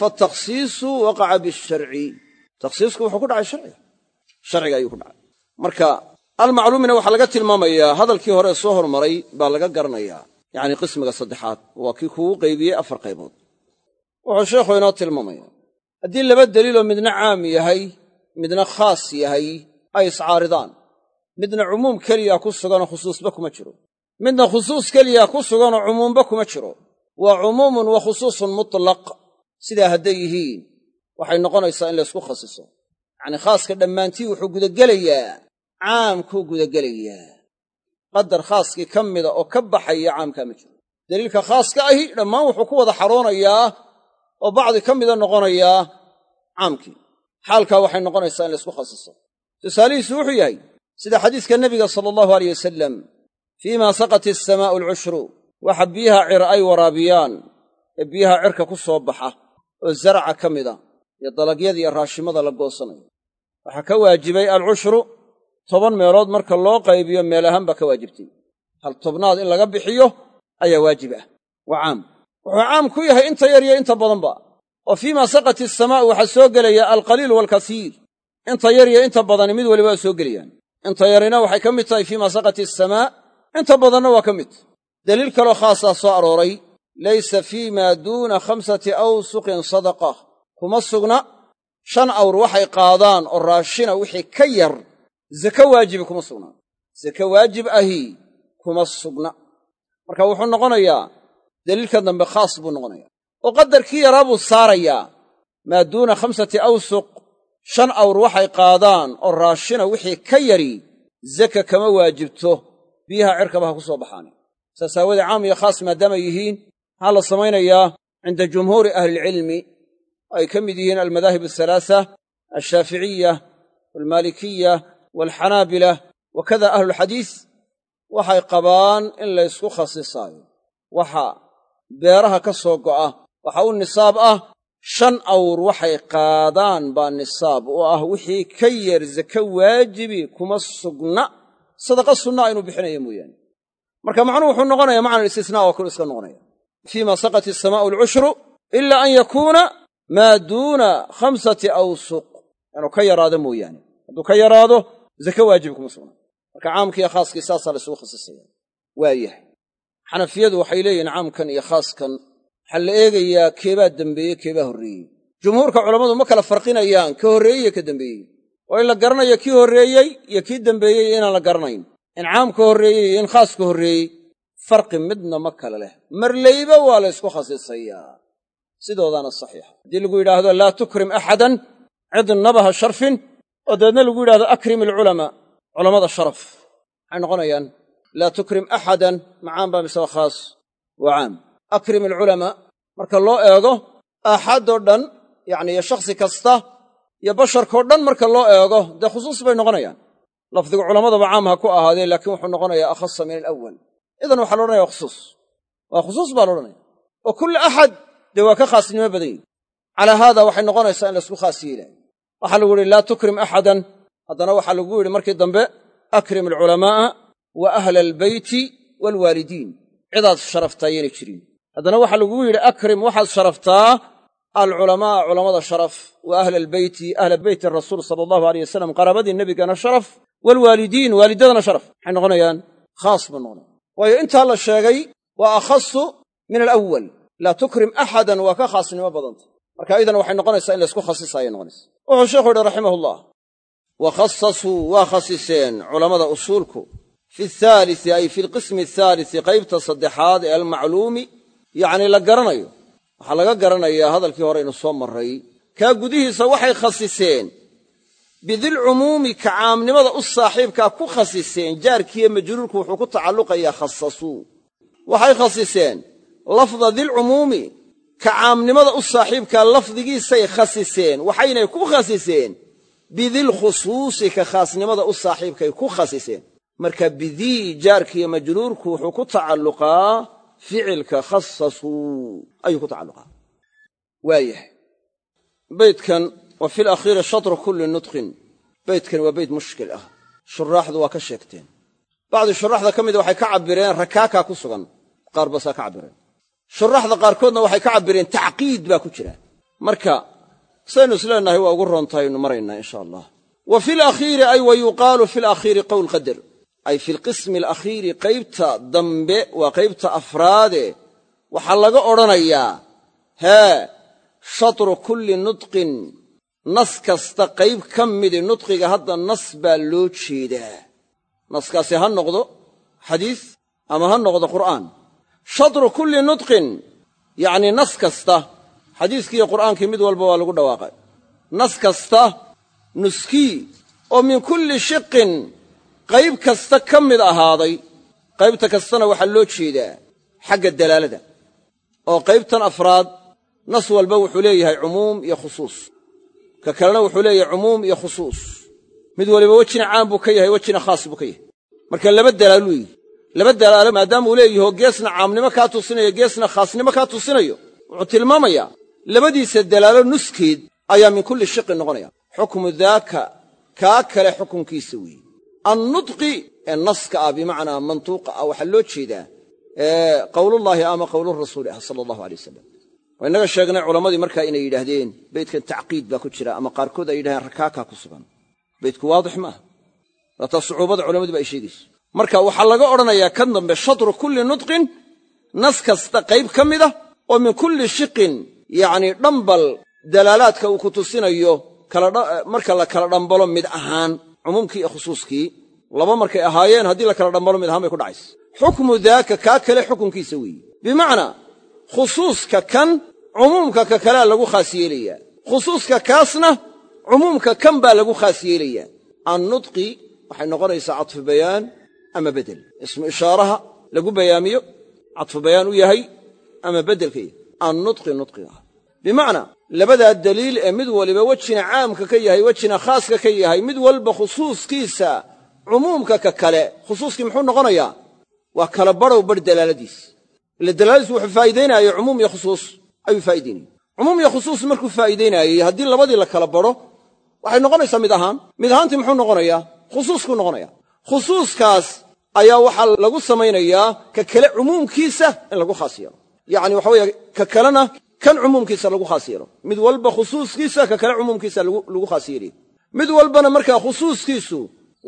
Speaker 1: fatakhsiisu waqaca bisharci. Takhsiisku wuxuu ku dhacay sharciga. Sharciga ayuu ku dhacay. Marka almacluumina waxaa laga tilmaamayaa hadalkii hore soo hormaray baa laga garanayaa. Yacni qismiga saddexaad waa kii kugu qaybiyey afar qaybood. Wuxuu sheekhu inoo tilmaamaya haddii laba daliiloo midna caam yahay midna khaas yahay ay iscaaridaan midna cumuum keliya ku suganoo khusuusba kuma jiro. Midna khusuus keliya ku suganoo cumuumba kuma jiro. Waa cumuumun wa khusuusun mutlaq. Sidaa hadday yihiin waxay noqonaysaa in laysku khasiso. Yacnii khaaska dhammaantii wuxuu gudagelayaa caamkuu gudagelayaa. Qadar khaaskii ka mida oo ka baxaya caamkaa ma jiro. Daliilka khaaska ahi dhammaan wuxuu ku wada xaroonayaa oo bacdi ka mida noqonayaa caamkii. Xaalkaa waxay noqonaysaa in laysku khasiso. Tusaalihiisu wuxuu yahay sida xadiiska nebiga sala allahu aleyh wasalam fii ma saqat asamaa'u alcushru waxa biyaha cir ay waraabiyaan ee biyaha cirka ku soo baxa oo zaraca ka mida iyo dalagyadiiyo raashimada la goosanayo waxaa ka waajibay alcushru toban meelood marka loo qaybiyo meel ahaan baa ka waajibtay. Hal tobnaad in laga bixiyo ayaa waajib ah. Waa caam. Wuxuu caam ku yahay inta yar iyo inta badanba oo fii ma saqat asamaa'u waxaa soo gelaya alqaliil waalkasiir inta yar iyo inta badani mid waliba waa soo gelayaan inta yarina waxay ka mid tahay fii ma saqat asamaa inta badanna waa ka mid. Daliil kaloo khaasaa soo arooray laysa fii maa duuna khamsati awsuqin sadaqa. Kuma sugna shan awr waxay qaadaan oo raashina wixii ka yar zake waajibi kuma sugna. Zake waajib ahi kuma sugna. Marka wuxuu noqonayaa daliilka dambe khaas buu noqonaya oo qadarkii yaraa buu saarayaa maa duuna khamsati awsuq shan awr waxay qaadaan oo raashina wixii ka yari zaka kama waajibto. Biyaha cirkaba ha ku soo baxaane saas aawadee caam iyo khaas maadaama yihiin maxaa la samaynayaa cinda jumhuuri ahlilcilmi oo ay ka mid yihiin almadaahib asalaasa alshaaficiya waalmaalikiya waalxanaabila wa kada ahlulxadiis waxay qabaan in laysku khasisaayo. Waxa beeraha ka soo go'a waxa u nisaab ah shan awr waxay qaadaan baa nisaab oo ah wixii ka yar zake waajibi kuma sugna. Sadaqa sunna aynu bixinaya mooyaane. Marka macnuhu wuxuu noqonaya macna istisnaa oo kale iska noqonaya. Fii ma saqat asamaa'u alcushru ila an yakuuna maa duuna khamsati awsuq. Inuu ka yaraado mooyaane. Hadduu ka yaraado zake waajibi kuma sugna. Marka caamkiiyo khaaskii saasaa laysugu khasisaya. Waayahay xanafiyadu waxay leeyihiin caamkan iyo khaaskan waxaa la eegayaa keebaa dembeeye keebaa horreeyey. Jumhuurka culammadu ma kala farqinayaan ka horreeyey iyo ka dembeeyey oo in la garanayo kii horreeyey iyo kii dembeeyey iyo inaan la garanayn. In caamka horreeyey iyo in khaaska horreeyey farqi midna ma kale leh. Marlayba waa la ysku khasisayaa sidoodaana saxiixa haddii lagu yidhaahdo laa tukrim axadan cidnaba ha sharfin oo dabeedna lagu yidhahdo akrim alculamaa culammada sharaf. Maxay noqonayaan laa tukrim axadan macaan baa mise waa khaas waa caam akrim alculamaa marka loo eego aaxaadoo dhan yacni iyo shakhsi kasta iyo basharkao dhan marka loo eego dee khusuus bay noqonayaan. Lafdigu culammadaba caam ha ku ahaadee laakiin wuxuu noqonayaa akhasa min alawal idan waxaa la odhanaya khusuus. Waa khusuus baa la odhanaya oo kulli axad dee waa ka khaasnimo badan yihi calaa haada waxay noqonaysaa in laysku khaas yeelaayo waxaa lagu yidhi laa tukrim axadan haddana waxaa lagu yidhi markii dambe akrim alculamaa'a wa ahla albeyti waalwaalidiin cidaad sharaftaa yaynay jirin haddana waxaa lagugu yidhi akrim waxaad sharaftaa alculamaa'a culammada sharaf wa ahla albeyti ahla beyti rasuul sala allahu aleyh wasalam qaraabadii nebigana sharaf waalwaalidiin waalidadana sharaf. Maxay noqonayaan khaas buu noqonaya waayo intaa la sheegay waa akhasu min alawal laa tukrim axadan waa ka khaasnimo badanta marka idan waxay noqonaysaa in laysku khasisaayay noqonaysa wuxuu sheekhu yidhi raximahullah wa khasasuu waa khasiseen culammada usuulku fi athaalisi ay fi alqismi athaalisi qaybta saddexaad ee almacluumi yacni la garanayo. Waxaa laga garanayaa hadalkii hore inu soo marray. Kaa gudihiisa waxay khasiseen. Bidilcumuumi ka caamnimada u saaxiibkaa ku khasiseen jaarkiiyo majruurku wuxuu ku tacalluqayaa khasasuu waxay khasiseen. Lafda dilcumuumi ka caamnimada u saaxiibkaa lafdigiisay khasiseen. Waxaynay ku khasiseen. Bidilkhusuusi ka khaasnimada u saaxiibkay ku khasiseen. Marka bidii jaarkiiyo majruurku wuxuu ku tacalluqaa ficilka khasasuu ayuu ku tacalluqaa. Waayahay beydkan wa fi lakhiiri shatru kulli nutqin. Beydkan waa beyd mushkil ah. Shuraaxdu waa ka sheegteen. Bacdi shuraaxda ka mida waxay ka cabbireen rakaakaa ku sugan. Qaar basaa ka cabbireen. Shuraaxda qaarkoodna waxay ka cabbireen tacqiid baa ku jira. Marka saynu isleenahay waa ugu roontahaynu maraynaa insha allah. Wa fi lakhiiri ay wa yuqaalu fi lakhiiri qowl qadar ay fi lqismi alakhiiri qaybta dambe waa qaybta afraade. Waxaa laga odhanayaa hee shatru kulli nutqin nas kasta qayb ka midi nutqiga hadda nas baa loo jeedaa. Naskaasi ha noqdo xadiis ama ha noqdo qur'aan. Shatru kulli nutqin yacnii nas kasta xadiiskiiyo qur'aankii mid walba waa lagu dhawaaqay. Nas kasta nuskii oo min kulli shiqin qayb kasta ka mid ahaaday qaybta kastana waxaa loo jeedaa xagga dalaalada oo qaybtan afraad nas walba wuxuu leeyahay cumuum iyo khusuus. Ka kalena wuxuu leeyahay cumuum iyo khusuus. Mid waliba wejina caam buu ka yahay wejina khaas buu ka yahay. Marka laba dalaaluu yidhi laba dalaalo maadaama uu leeyaho geesna caamnimo kaa tusinayo geesna khaasnimo kaa tusinayo wuxuu tilmaamayaa labadiisa dalaalo nuskeed ayaa min kulli shiqin noqonaya. Xukmu daaka kaa kale xukunkiisa weeye annutqi ee naska ah bimacnaa mantuuqa ah waxaa loo jeedaa qowlullaahi ama qowlurasuuli ah sala allahu alay wasalam waa innaga sheegnay culammadii markaa inay yidhaahdeen beydkan tacqiid baa ku jira ama qaarkood ay yidhahdeen rakaakaa ku sugan. Beydku waadix maaha waataa sucuubada culamadiiba ay sheegayso marka waxaa laga odhanayaa kan dambe shatru kulli nutqin nas kasta qayb ka mid ah oo min kulli shiqin yacnii dhambal dalaalaadka uu ku tusinayo marka la kala dhambalo mid ahaan cumuumkii iyo khusuuskii laba markay ahaayeen haddii la kala dhambalo mid ahaan bay ku dhacaysa. Xukmu daaka kaa kale xukunkiisa weeye bimacnaa khusuuska kan cumuumka ka kalea lagu khaas yeelayaa. Khusuuska kaasna cumuumka kan baa lagu khaas yeelayaa. Annutqi waxay noqonaysaa cadfu bayaan ama bedel. Ismu ishaaraha lagu bayaamiyo cadfu bayaan u yahay ama beddelka yahay. Annutqi nutqiga ah. Bimacnaa labadaa daliil ee mid waliba wejina caamka ka yahay wejina khaaska ka yahay mid walba khusuuskiisa cumuumka ka kale khusuuskii muxuu noqonayaa? Waa kala badhow badh dalaaladiis. Ila dalaaladiisu wuxuu faa'iidaynaayey cumuum iyo khusuus ayuu faa'idaynayey cumuum iyo khusuus markuu faa'iidaynaayey haddii labadii la kala badho waxay noqonaysaa mid ahaan. Mid ahaantii muxuu noqonayaa? Khusuuskuu noqonaya khusuuskaas ayaa waxaa lagu samaynayaa ka kale cumuumkiisa in lagu khaas yeelo. Yacni waxa weeye ka kalena kan cumuumkiisa lagu khaas mid walba khusuuskiisa ka kale cumuumkiisa lagu khaas mid walbana markaa khusuuskiisu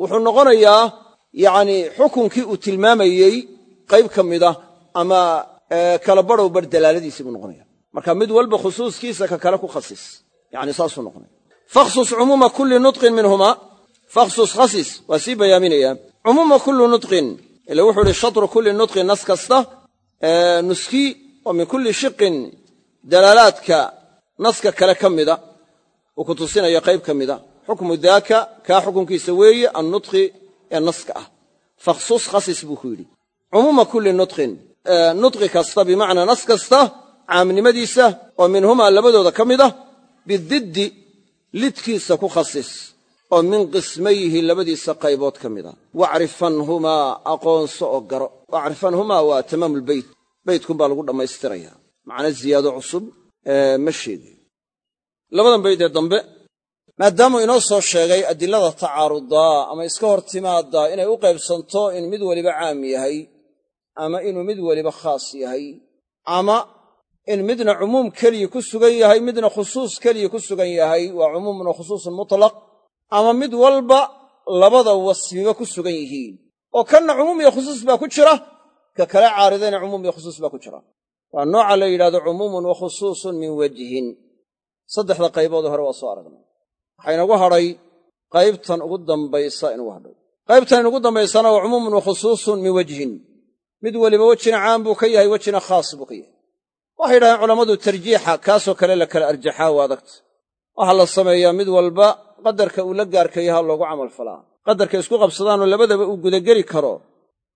Speaker 1: wuxuu noqonayaa yacni xukunkii uu tilmaamayey qayb ka mida ama kala badhow bar dalaaladiisii buu noqonaya marka mid walba khusuuskiisa ka kale ku khasis yani saasuu noqonaya. Fakhsus cumuuma kulli nutqin minhuma fakhsus khasis waa sii bayaaminaya. Cumuuma kulli nutqin ila wuxuu ihi shatru kulli nutqin nas kasta nuskii oo min kulli shiqin dalaalaadka naska kale ka mida uu ku tusinaya qayb ka mida xukmu daaka kaa xukunkiisa weeye annutqi ee naska ah. Fakhsus khasis buu ku yidhi. Cumuuma kulli nutqin nutqi kasta bimacnaa nas kasta caamnimadiisa oo minhumaa labadooda ka mid ah bididdi lidkiisa ku khasis oo min qismayhi labadiisa qaybood ka mid ah wacrifanhumaa aqoonso oo garo. Wacrifanhumaa waa tamaamulbeyt beytkun baa lagu dhammaystiraya macna ziyaado cusub ma sheegayo labadan bayd ee dambe. Maadaamuu inoo soo sheegay adilada tacaarudaa ama iska hor timaadaa inay u qaybsanto in mid weliba caam yahay ama inuu mid weliba khaas yahay ama in midna cumuum keliya ku sugan yahay midna khusuus keliya ku sugan yahay waa cumuumun wa khusuusun mutlaq ama mid walba labada wasfiba ku sugan yihiin. Oo kanna cumuum iyo khusuus baa ku jira ka kale caaridayna cumuum iyo khusuus baa ku jira waa nooca la yidhahdo cumuumun wa khusuusun min wajhin. Saddexda qaybood hore waa soo aragnay. Waxaa inagu hadhay qaybtan ugu dambaysa inugu hadhay qaybtan inugu dambaysana waa cumuumun wa khusuusun min wajhin. Mid weliba wejina caam buu ka yahay wejina khaas buu ka yahay. Waxay yidhahdeen culammadu tarjiixa kaasoo kale la kala arjaxaa waa adagta waxaa la sameeyaa mid walba qadarka uu la gaarka yaha loogu camal falaa. Qadarka isku qabsadaanoo labadaba uu gudageli karo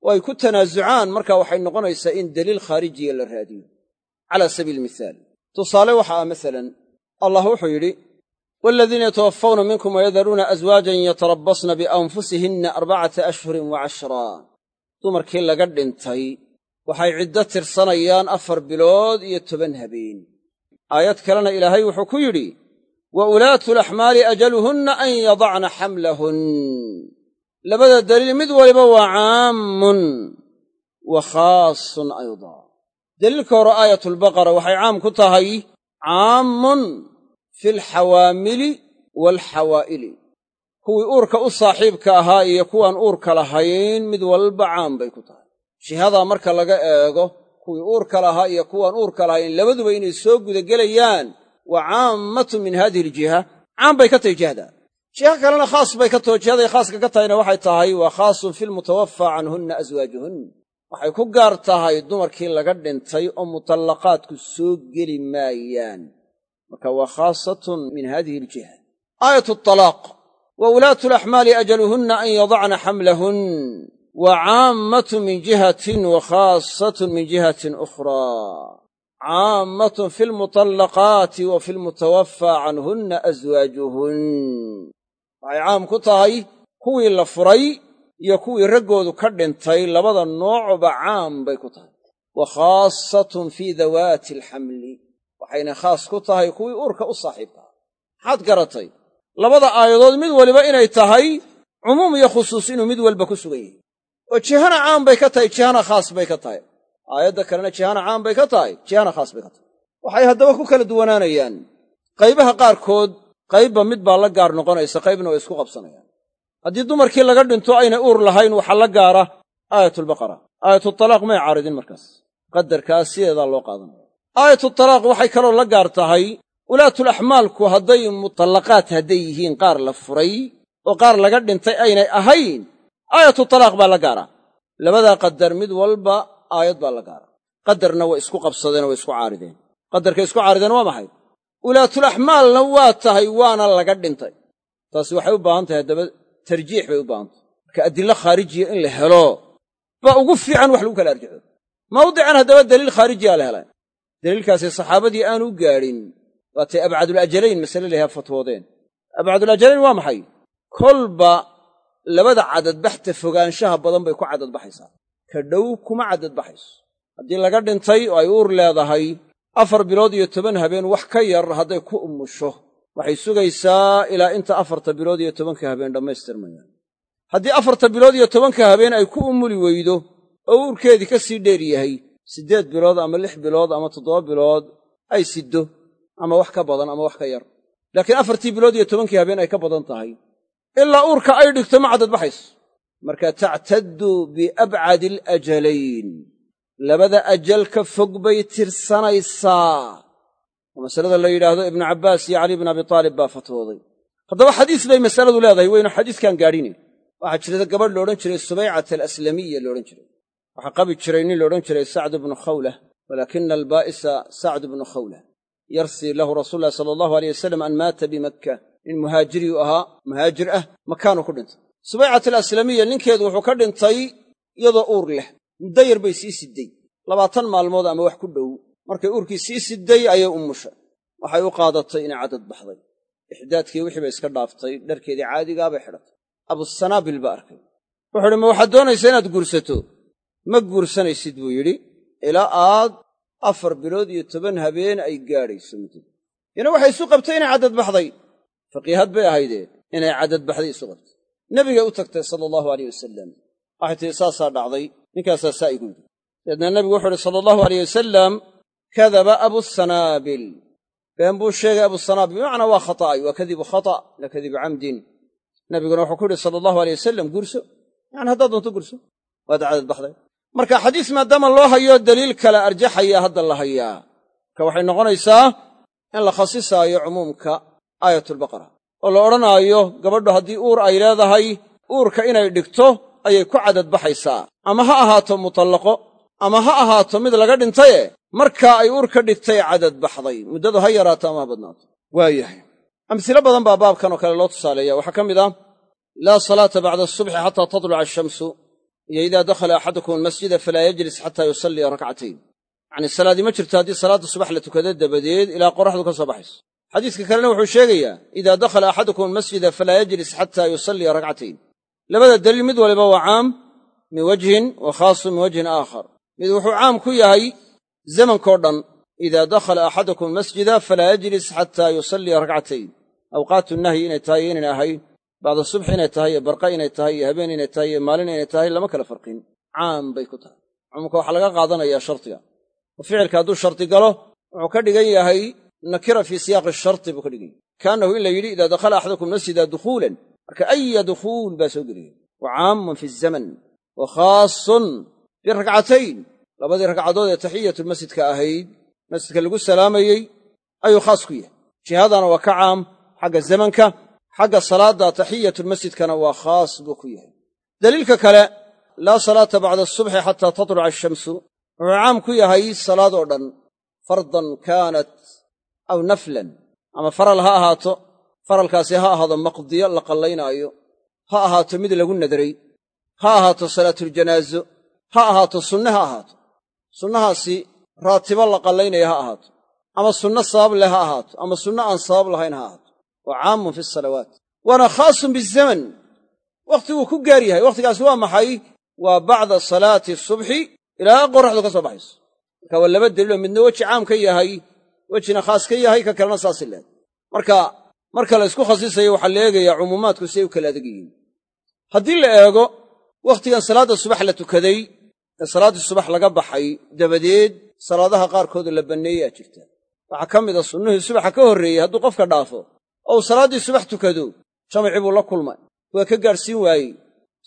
Speaker 1: oo ay ku tanaasucaan marka waxay noqonaysaa in daliil khaarijiya la raadiyo. Calaa sabiili mithaal tusaale waxa ah masalan allah wuxuu yidhi waaladiina yatawaffawna minkum wayadaruuna aswaajan yatarabbasna bianfusihinna arbacata ashhurin wa cashraa dumarkii laga dhintay waxay ciddo tirsanayaan afar bilood iyo toban habeen. Aayad kalena ilaahay wuxuu ku yidhi wa ulaatu laxmaali ajaluhunna an yadacna xamlahun labada daliil mid waliba waa caammun wa khaasun aydaa daliilka hore aayatulbaqara waxay caam ku tahay caammun fi alxawaamili waalxawaa'ili kuwii uurka u saaxiibka ahaa iyo kuwaan uurka lahayn mid walba caam bay ku tahay. Jihadaa marka laga eego kuwii uurka lahaa iyo kuwaan uurka lahayn labaduba inay soo gudagelayaan waa caammatun min hadihi aljiha caam bay ka tahay jihada jiha kalena khaas bay ka taho jihaday khaaska ka tahayna waxay tahay waa khaasun fi lmutawafaa canhunna aswaajuhun waxay ku gaar tahay dumarkii laga dhintay oo mutallaqaadku soo geli maayaan. Marka waa khaasatun min hadihi aljiha aayat talaaq. Wa ulaatu laxmaali ajaluhunna an yadacna xamlahun. Wa caammatun min jihatin wa khaasatun min jihatin ukhraa caammatun fi lmutallaqaati wa fi lmutawafaa canhunna aswaajuhun waxay caam ku tahay kuwii la furay iyo kuwii raggoodu ka dhintay labada noocba caam bay ku tahay. Wa khaasatun fii dawaati alxamli waxayna khaas ku tahay kuwii uurka u saaxiibkaa maxaad garatay? Labada aayadood mid waliba inay tahay cumuum iyo khusuus inuu mid walba ku sugan yahay. Oo jihana caam bay ka tahay jihana khaas bay ka tahay. Aayadda kalena jihana caam bay ka tahay jihana khaas bay ka tahay. Waxay haddaba ku kala duwanaanayaan. Qaybaha qaarkood qaybba mid baa la gaar noqonaysa qaybna way isku qabsanayaan haddii dumarkii laga dhinto aynay uur lahayn waxaa la gaara aayatulbaqara aayatutalaaq may caaridin markaas. Qadarkaas sideedaa loo qaadanaya aayatutalaaq waxay kaloo la gaar tahay ulaatulaxmaalku hadday mutallaqaat hadday yihiin qaar la furay oo qaar laga dhintay aynay ahayn aayatu talaaq baa la gaaraa labadaa qadar mid walba aayad baa la gaaraa qadarna way isku qabsadeen oo way isku caarideen. Qadarkay isku caarideen waa maxay ulaatulaxmaalna waa tahay waana laga dhintay. Taasi waxay u baahan tahay haddaba tarjiix bay u baahan tahay. Marka adillo khaarijiya in la helo baa ugu fiican wax lagu kala arjaxo mawdican haddaba daliil khaarijiyaa la helay. Daliilkaasi saxaabadii aanu gaadhin waatay abcadulajalayn masale lahaa fatwoodeen. Abcadulajalayn waa maxay? Kolba labada cadadbaxta fogaanshaha badan bay ku cadadbaxaysaa. Ka dhow kuma cadadbaxayso. Haddii laga dhintay oo ay uur leedahay afar bilood iyo toban habeen wax ka yar hadday ku umusho. Waxay sugaysaa ilaa inta afarta bilood iyo tobanka habeen dhammaystirmayaan haddii afarta bilood iyo tobanka habeen ay ku umuli weydo oo uurkeedii ka sii dheer yahay siddeed bilood ama lix bilood ama toddoba bilood ay siddo ama wax ka badan ama wax ka yar. Laakiin afartii bilood iyo tobankii habeen ay ka badan tahay. Ilaa uurka ay dhigto ma caddadbaxayso. Marka tactaddu biabcadi alajalayn labada ajal ka fog bay tirsanaysaa. Oo masalada la yidhaahdo ibnu cabbaas iyo cali bn abi taalib baa fatwooday. Haddaba xadiis bay masaladu leedahay waynu xadiiskan gaadhine waxaa jirta gabadh loodhan jiray subaycat alaslamiya loodhan jiray. Waxaa qabi jiray nin loodhan jiray sacd bnu khawlah walaakina albaa'isa sacd bnu khawlah yarsii lahu rasuul lahi sala allahu aleyh wasalam an maata bimakka nin muhaajiriyu ahaa muhaajir ah makaanu ku dhintay. Subaycat alaslamiya ninkeedu wuxuu ka dhintay iyadoo uur leh muddo bay sii sidday. Labaatan maalmood ama wax ku dhow markay uurkii sii sidday ayay ummusha waxay u qaadatay inay cadad baxday. Ixdaadkii wixii bay iska dhaaftay dharkeedii caadigaabay xidhatay. Abusanaabil baa arkay. Wuxuu idhi ma waxaad doonaysaa inaad guursato? Ma guursanaysid buu yidhi. Ilaa aad afar bilood iyo toban habeen ay gaadhayso muddada ina waxay isu qabtay inay caddad baxday. Faqiihad bay ahaydee inay caddad baxday isu qabtay. Nebigay u tagtay sala allahu aleyh wasalam waxay tihi saasaa dhacday ninkaasaa saa igu yidhi. Dabeedna nebigu wuxu uhi sala allahu aleyh wasalam kadaba abusanaabil been buu sheegay abusanaabil bimacnaa waa khata'ay waa kadibu khata' la kadibu camdin. Nabiguna wuxuu ku yidhi sala allahu aleyh wasalam gurso. Yani haddaad doonto gurso waad cadad baxday. Marka xadiis maadaama loo hayo daliil kale arjaxaya hadda la hayaa. Marka waxay noqonaysaa in la khasisaayo cumuumka aayatulbaqara oo la odhanaayo gabadhu haddii uur ay leedahay uurka inay dhigto ayay ku cadadbaxaysaa. Ama ha ahaato mutallaqo ama ha ahaato mid laga dhintaye markaa ay uur ka dhigtay cadadbaxday. Muddadu ha yaraato ama ha badnaato. Waayahay amsilo badan baa baabkan oo kale loo tusaaleeya waxaa ka mid ah laa salaata bacda asubxi xataa tatluca ashamsu iyo idaa dakhala axadukum almasjida falaa yajlis xataa yusalliya rakcatayn. Yacnii salaadii ma jirto haddii salaadda subax la tukado dabadeed ilaa qoraxdu ka soo baxayso. Xadiiska kalena wuxuu sheegayaa idaa dakhala axadukum almasjida falaa yajlis xataa yusalliya rakcatayn labada daliil mid waliba waa caam min wajhin wa khaasun min wajhin aakhar. Mid wuxuu caam ku yahay zamankao dhan idaa dakhala axadukum almasjida falaa yajlis xataa yusalliya rakcatayn awqaatu nahyi inay tahay iyo inayn ahayn bacda subx inay tahay iyo barqa inay tahay iyo habeen inay tahay iyo maalin inay tahay lama kala farqin. Caam bay ku tahay. Cumuumka waxaa laga qaadanayaa shardiga oo ficilka hadduu shardi galo wuxuu ka dhigan yahay nakira fii siyaaqi sharti buu ka dhigan yahay. Kaannahu in la yidhi idaa dakhala axadukum masjida dukhuulan marka aya dukhuul baa soo gelaya wa caamun fi zaman wa khaasun birakcatayn labadii ragcadood ee taxiyatulmasjidka ahayd masjidka lagu salaamayey ayuu khaas ku yahay. Jihadana waa ka caam xagga zamanka xagga salaadda taxiyatulmasjidkana waa khaas buu ku yahay. Daliilka kale laa salaata bacda asubxi xataa tatluca ashamsu wuxuu caam ku yahay salaad oo dhan fardan kaanat aw naflan ama faral ha ahaato faralkaasi ha ahaado maqdiyo la qallaynaayo ha ahaato mid lagu nadaray ha ahaato salaatuljanaaso ha ahaato sunne ha ahaato. Sunnahaasi raatibo la qallaynaya ha ahaato ama sunno sabab leh ha ahaato ama sunno aan sabab lahayn ha ahaato waa caamun fi salawaat. Waana khaasun bizaman wakhtiguu ku gaar yahay wakhtigaasi waa maxay? Waa bacda salaati subxi ilaa qoraxdu ka soo baxayso. Marka waa laba daliiloo midna weji caam ka yahay wejina khaas ka yahay ka kalena saasi leeg marka marka la ysku khasisayo waxaa la eegayaa cumuumaadku si ay u kala adag yihiin haddii la eego wakhtigan salaadda subax la tukaday ee salaaddii subax laga baxay dabadeed salaadaha qaarkooda la banneeyaa jirta. Waxaa ka mida sunnihii subaxa ka horreeyey hadduu qofka dhaafo oo uu salaaddii subax tukado jamacii buu la kulmay waa ka gaadhsiin waayey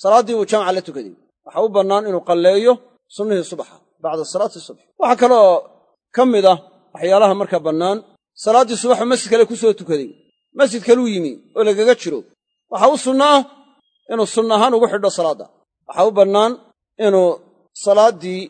Speaker 1: salaaddii buu jamaca la tukaday. Waxaa u bannaan inuu qalleeyo sunnihii subaxa bacda salaati subx waxaa kaloo ka mid ah waxyaalaha marka bannaan salaaddii subaxu masjid kale ku soo tukaday masjid kaluu yimi oo lagaga jiro. Waxaa u sunna ah inuu sunna ahaan ugu xidho salaadda waxaa u bannaan inuu salaaddii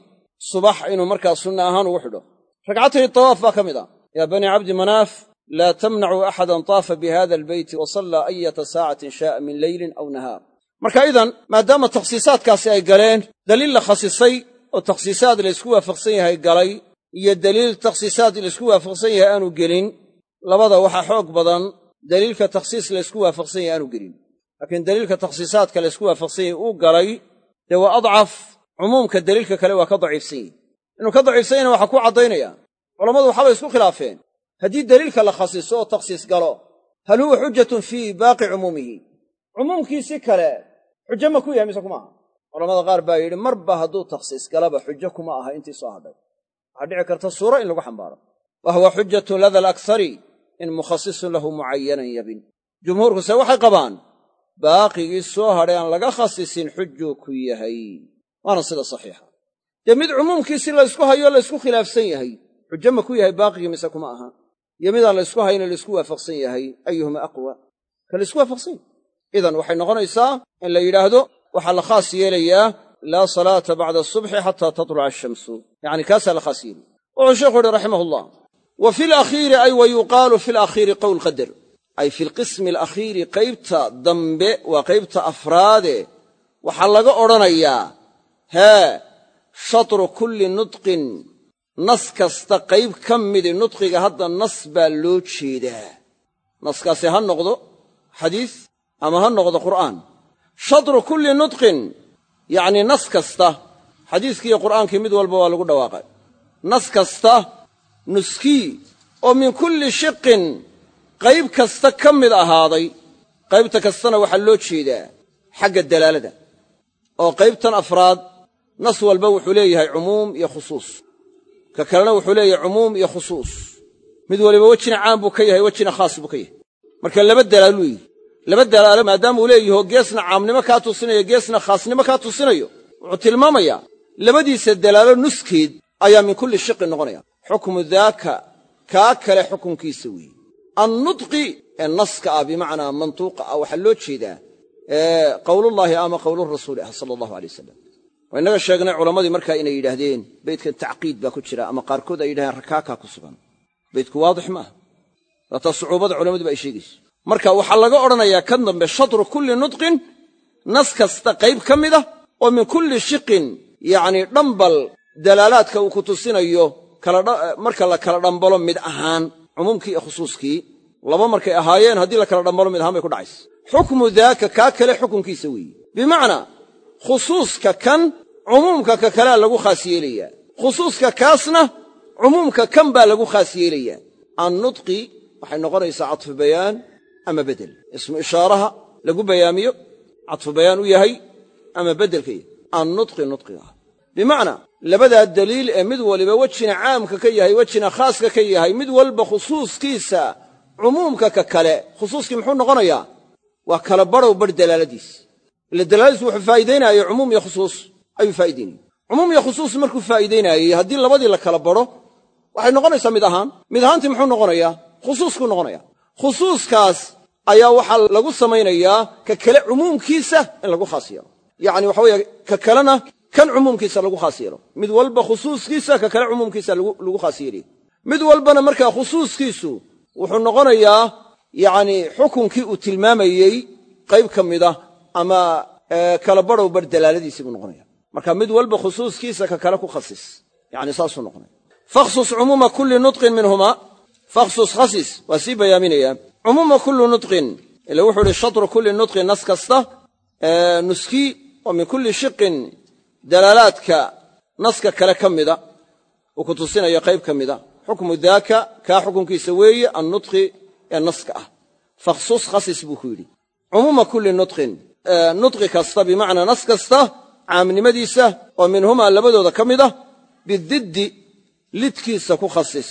Speaker 1: subax inuu markaa sunna ahaan ugu xidho. Ragcatay tawaaf baa ka mid ah. Yaa banii cabdi manaaf laa tamnacuu axadan taafa bi hada albeyti wa sallaa ayata saacatin shaaa min leylin aw nahaar. Marka idan maadaama takhsiisaadkaasi ay galeen daliil la khasisay oo takhsiisaad laysku waafaqsan yahay galay iyo daliil takhsiisaad laysku waafaqsan yahay aanu gelin labada waxaa xoog badan daliilka takhsiis laysku waafaqsan yahay aanu gelin. Laakiin daliilka takhsiisaadka laysku waafaqsan yahay uu galay dee waa adcaf. Cumuumka daliilka kale waa ka daciifsan yahi inuu ka daciifsan yahna waxaa ku caddaynaya culammadu waxaabay isku khilaafeen. Haddii daliilka la khasiso oo takhsiis galo hal huwa xujatun fii baaqi cumuumihi? Cumuumkiisi kale xujo ma ku yahay mise kuma aha? Culamada qaar baa yidhi marba hadduu takhsiis galaba xujo kuma aha intii soo hadhay. Waxaa dhici karta suuro in lagu xambaaro. Wa huwa xujatun lada alaksari in mukhasisun lahu mucayanan yabin. Jumhuurkuse waxay qabaan baaqigii soo hadhay aan laga khasisin xujuu ku yahay. Waana sida saxiixa. Dee mid cumuumkiisi laysku hayo laysku khilaafsan yahay xujo ma ku yahay baaqigii mise kuma aha. Iyo midaan laysku hayno laysku waafaqsan yahay ayuhuma aqwa. Ka laysku waafaqsan. Yahay idan waxay noqonaysaa in la yidhaahdo waxaa la khaas yeelayaa laa salaata bacda asubxi xataa tatluca ashamsu yacni kaasaa la khaas yeelaya wuxuu sheekhu uhi raximahullah wa fi lakhiiri ay wa yuqaalu fi lakhiiri qowl qadar ay fi lqismi alakhiiri qaybta dambe waa qaybta afraade. Waxaa laga odhanayaa hee shatru kulli nutqin nas kasta qayb ka midi nudqiga hadda nas baa loo jeedaa. Naskaasi ha noqdo xadiis ama ha noqdo qur'aan. Shatru kulli nudqin yacnii nas kasta xadiiskiiyo qur'aankii mid walba waa lagu dhawaaqay. Nas kasta nuskii oo min kulli shiqin qayb kasta ka mid ahaaday qaybta kastana waxaa loo jeedaa xagga dalaalada oo qaybtan afraad nas walba wuxuu leeyahay cumuum iyo khusuus. Ka kalena wuxuu leeyahay cumuum iyo khusuus. Mid waliba wejina caam buu ka yahay wejina khaas buu ka yahay. Marka laba dalaaluu yihi laba dalaalo maadaama uu leeyaho geesna caamnimo kaa tusinayo geesna khaasnimo kaa tusinayo wuxuu tilmaamayaa labadiisa dalaalo nuskeed ayaa min kulli shiqin noqonaya xukmu daaka kaa kale xukunkiisa weeye. Annutqi ee naska ah bimacnaa mantuuqa ah waxaa loo jeedaa qowlullaahi ama qowlurasuuli ah sala allahu alay wasalam waa innaga sheegnay culammadii markaa inay yidhaahdeen beydkan tacqiid baa ku jira ama qaarkood ay yidhahdeen rakaakaa ku sugan. Beydku waadix maaha waataa sucuubada culammaduba ay sheegayso marka waxaa laga odhanayaa kan dambe shatru kulli nutqin nas kasta qayb ka mid ah oo min kulli shiqin yacnii dhambal dalaalaadka uu ku marka la kala dhambalo mid ahaan cumuumkii iyo khusuuskii laba markay ahaayeen haddii la kala dhambalo mid ahaan bay ku dhacaysa. Xukmu daaka kaa kale xukunkiisa weeye bimacnaa khusuuska kan cumuumka ka kalea lagu khaas yeelayaa. Khusuuska kaasna cumuumka kan baa lagu khaas yeelayaa. Annutqi waxay noqonaysaa cadfu bayaan ama bedel. Ismu ishaaraha lagu bayaamiyo cadfu bayaan u yahay ama beddelka yahay annutqi nutqiga ah bimacnaa labadaa daliil ee mid waliba wejina caamka ka yahay wejina khaaska ka yahay mid walba khusuuskiisa cumuumka ka kale khusuuskii muxuu noqonayaa waa kala badhow badh dalaaladiis. Ila dalaaladiis wuxuu faa'iidaynaayey cumuum iyo khusuus. Ayuu faa'idaynayey cumuum iyo khusuus markuu faa'iidaynaayey haddii labadii la kala badho waxay noqonaysaa mid ahaan. Mid ahaantii muxuu noqonayaa khusuuskuu noqonaya. Khusuuskaas ayaa waxaa lagu samaynayaa ka kale cumuumkiisa in lagu khaas yeelo. Yacni waxa weeye ka kalena kan cumuumkiisa lagu khaas mid walba khusuuskiisa ka kale cumuumkiisa lagu khaas mid walbana markaa khusuuskiisu wuxuu noqonayaa yacnii xukunkii uu tilmaamayey qayb ka mid ah ama kala badhow bar dalaaladiisii buu noqonaya marka mid walba khusuuskiisa ka kale ku khasis yani saasuu noqonaya. Fakhsus cumuuma kulli nutqin minhuma fakhsus khasis waa sii bayaaminaya. Cumuuma kulli nutqin ila wuxuu ihi shatru kulli nutqin nas kasta nuskii oo min kulli shiqin dalaalaadka naska kale ka mida uu ku tusinayo qayb ka mida xukmu daaka kaa xukunkiisa weeye annutqi ee naska ah. Fakhsus khasis buu ku yidhi. Cumuuma kulli nutqin nutqi kasta bimacnaa nas kasta caamnimadiisa oo minhumaa labadooda ka mid ah bididdi lidkiisa ku khasis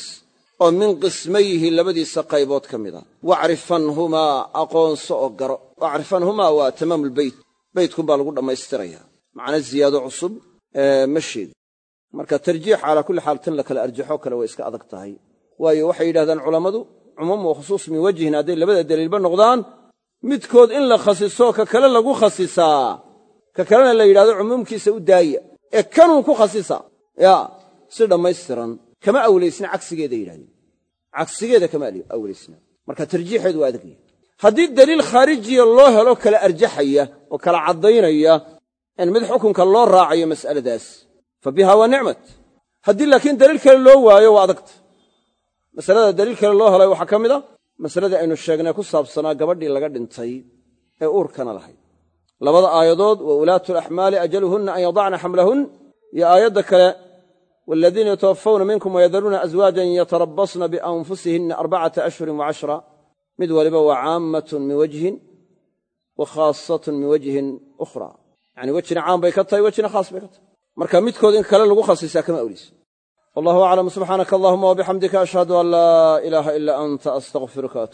Speaker 1: oo min qismayhi labadiisa qaybood ka mid a wacrifanhumaa aqoonso oo garo. Wacrifanhumaa waa tamaamulbeyt beytkun baa lagu dhammaystiraya macna ziyaado cusub ma sheegi marka tarjiix calaa kulli xaal tan la kala arjaxo kale way iska adag tahay. Waayo waxay yidhahdaan culammadu cumuum wa khusuus min wajhin hadday labada daliilba noqdaan midkood in la khasiso ka kale lagu khasisaa. Ka kalena la yidhahdo cumuumkiisa u daaya. Ee kanuu ku khasisa. Ya si dhammaystiran. Kama awlaysna cagsigeeda yidhahdeen. Cagsigeeda kama awlaysna marka tarjiixeedu waa adagya haddii daliil khaarijiya loo helo kala arjaxaya oo kala caddaynaya in mid xukunka loo raacayo mas'aladaas. Fa biha waa nicmat haddii laakiin daliil kale loo waayo waa adagta. Masalada daliil kale loo helay waxaa ka mid a masaladii aynu sheegnay ku saabsanaa gabadhii laga dhintay ee uurkana lahayd. Labada aayadood wa ulaatu alaxmaali ajaluhunna an yadacna xamlahun. Iyo aayadda kale waladiina yatawaffawna minkum wayadaruuna aswaajan yatarabasna bianfusihinna arbacata ashhurin wa cashra. Mid waliba waa caammatun min wajhin wa khaasatun min wajhin ukhra yacni wejina caam bay ka tahay wejina khaas bay ka tahay. Marka midkood in kale lagu khasisaa kama awleysa wallahu aclam subxaanaka allahuma wabixamdika ashhadu an laa ilaaha ilaa anta astaqfiruka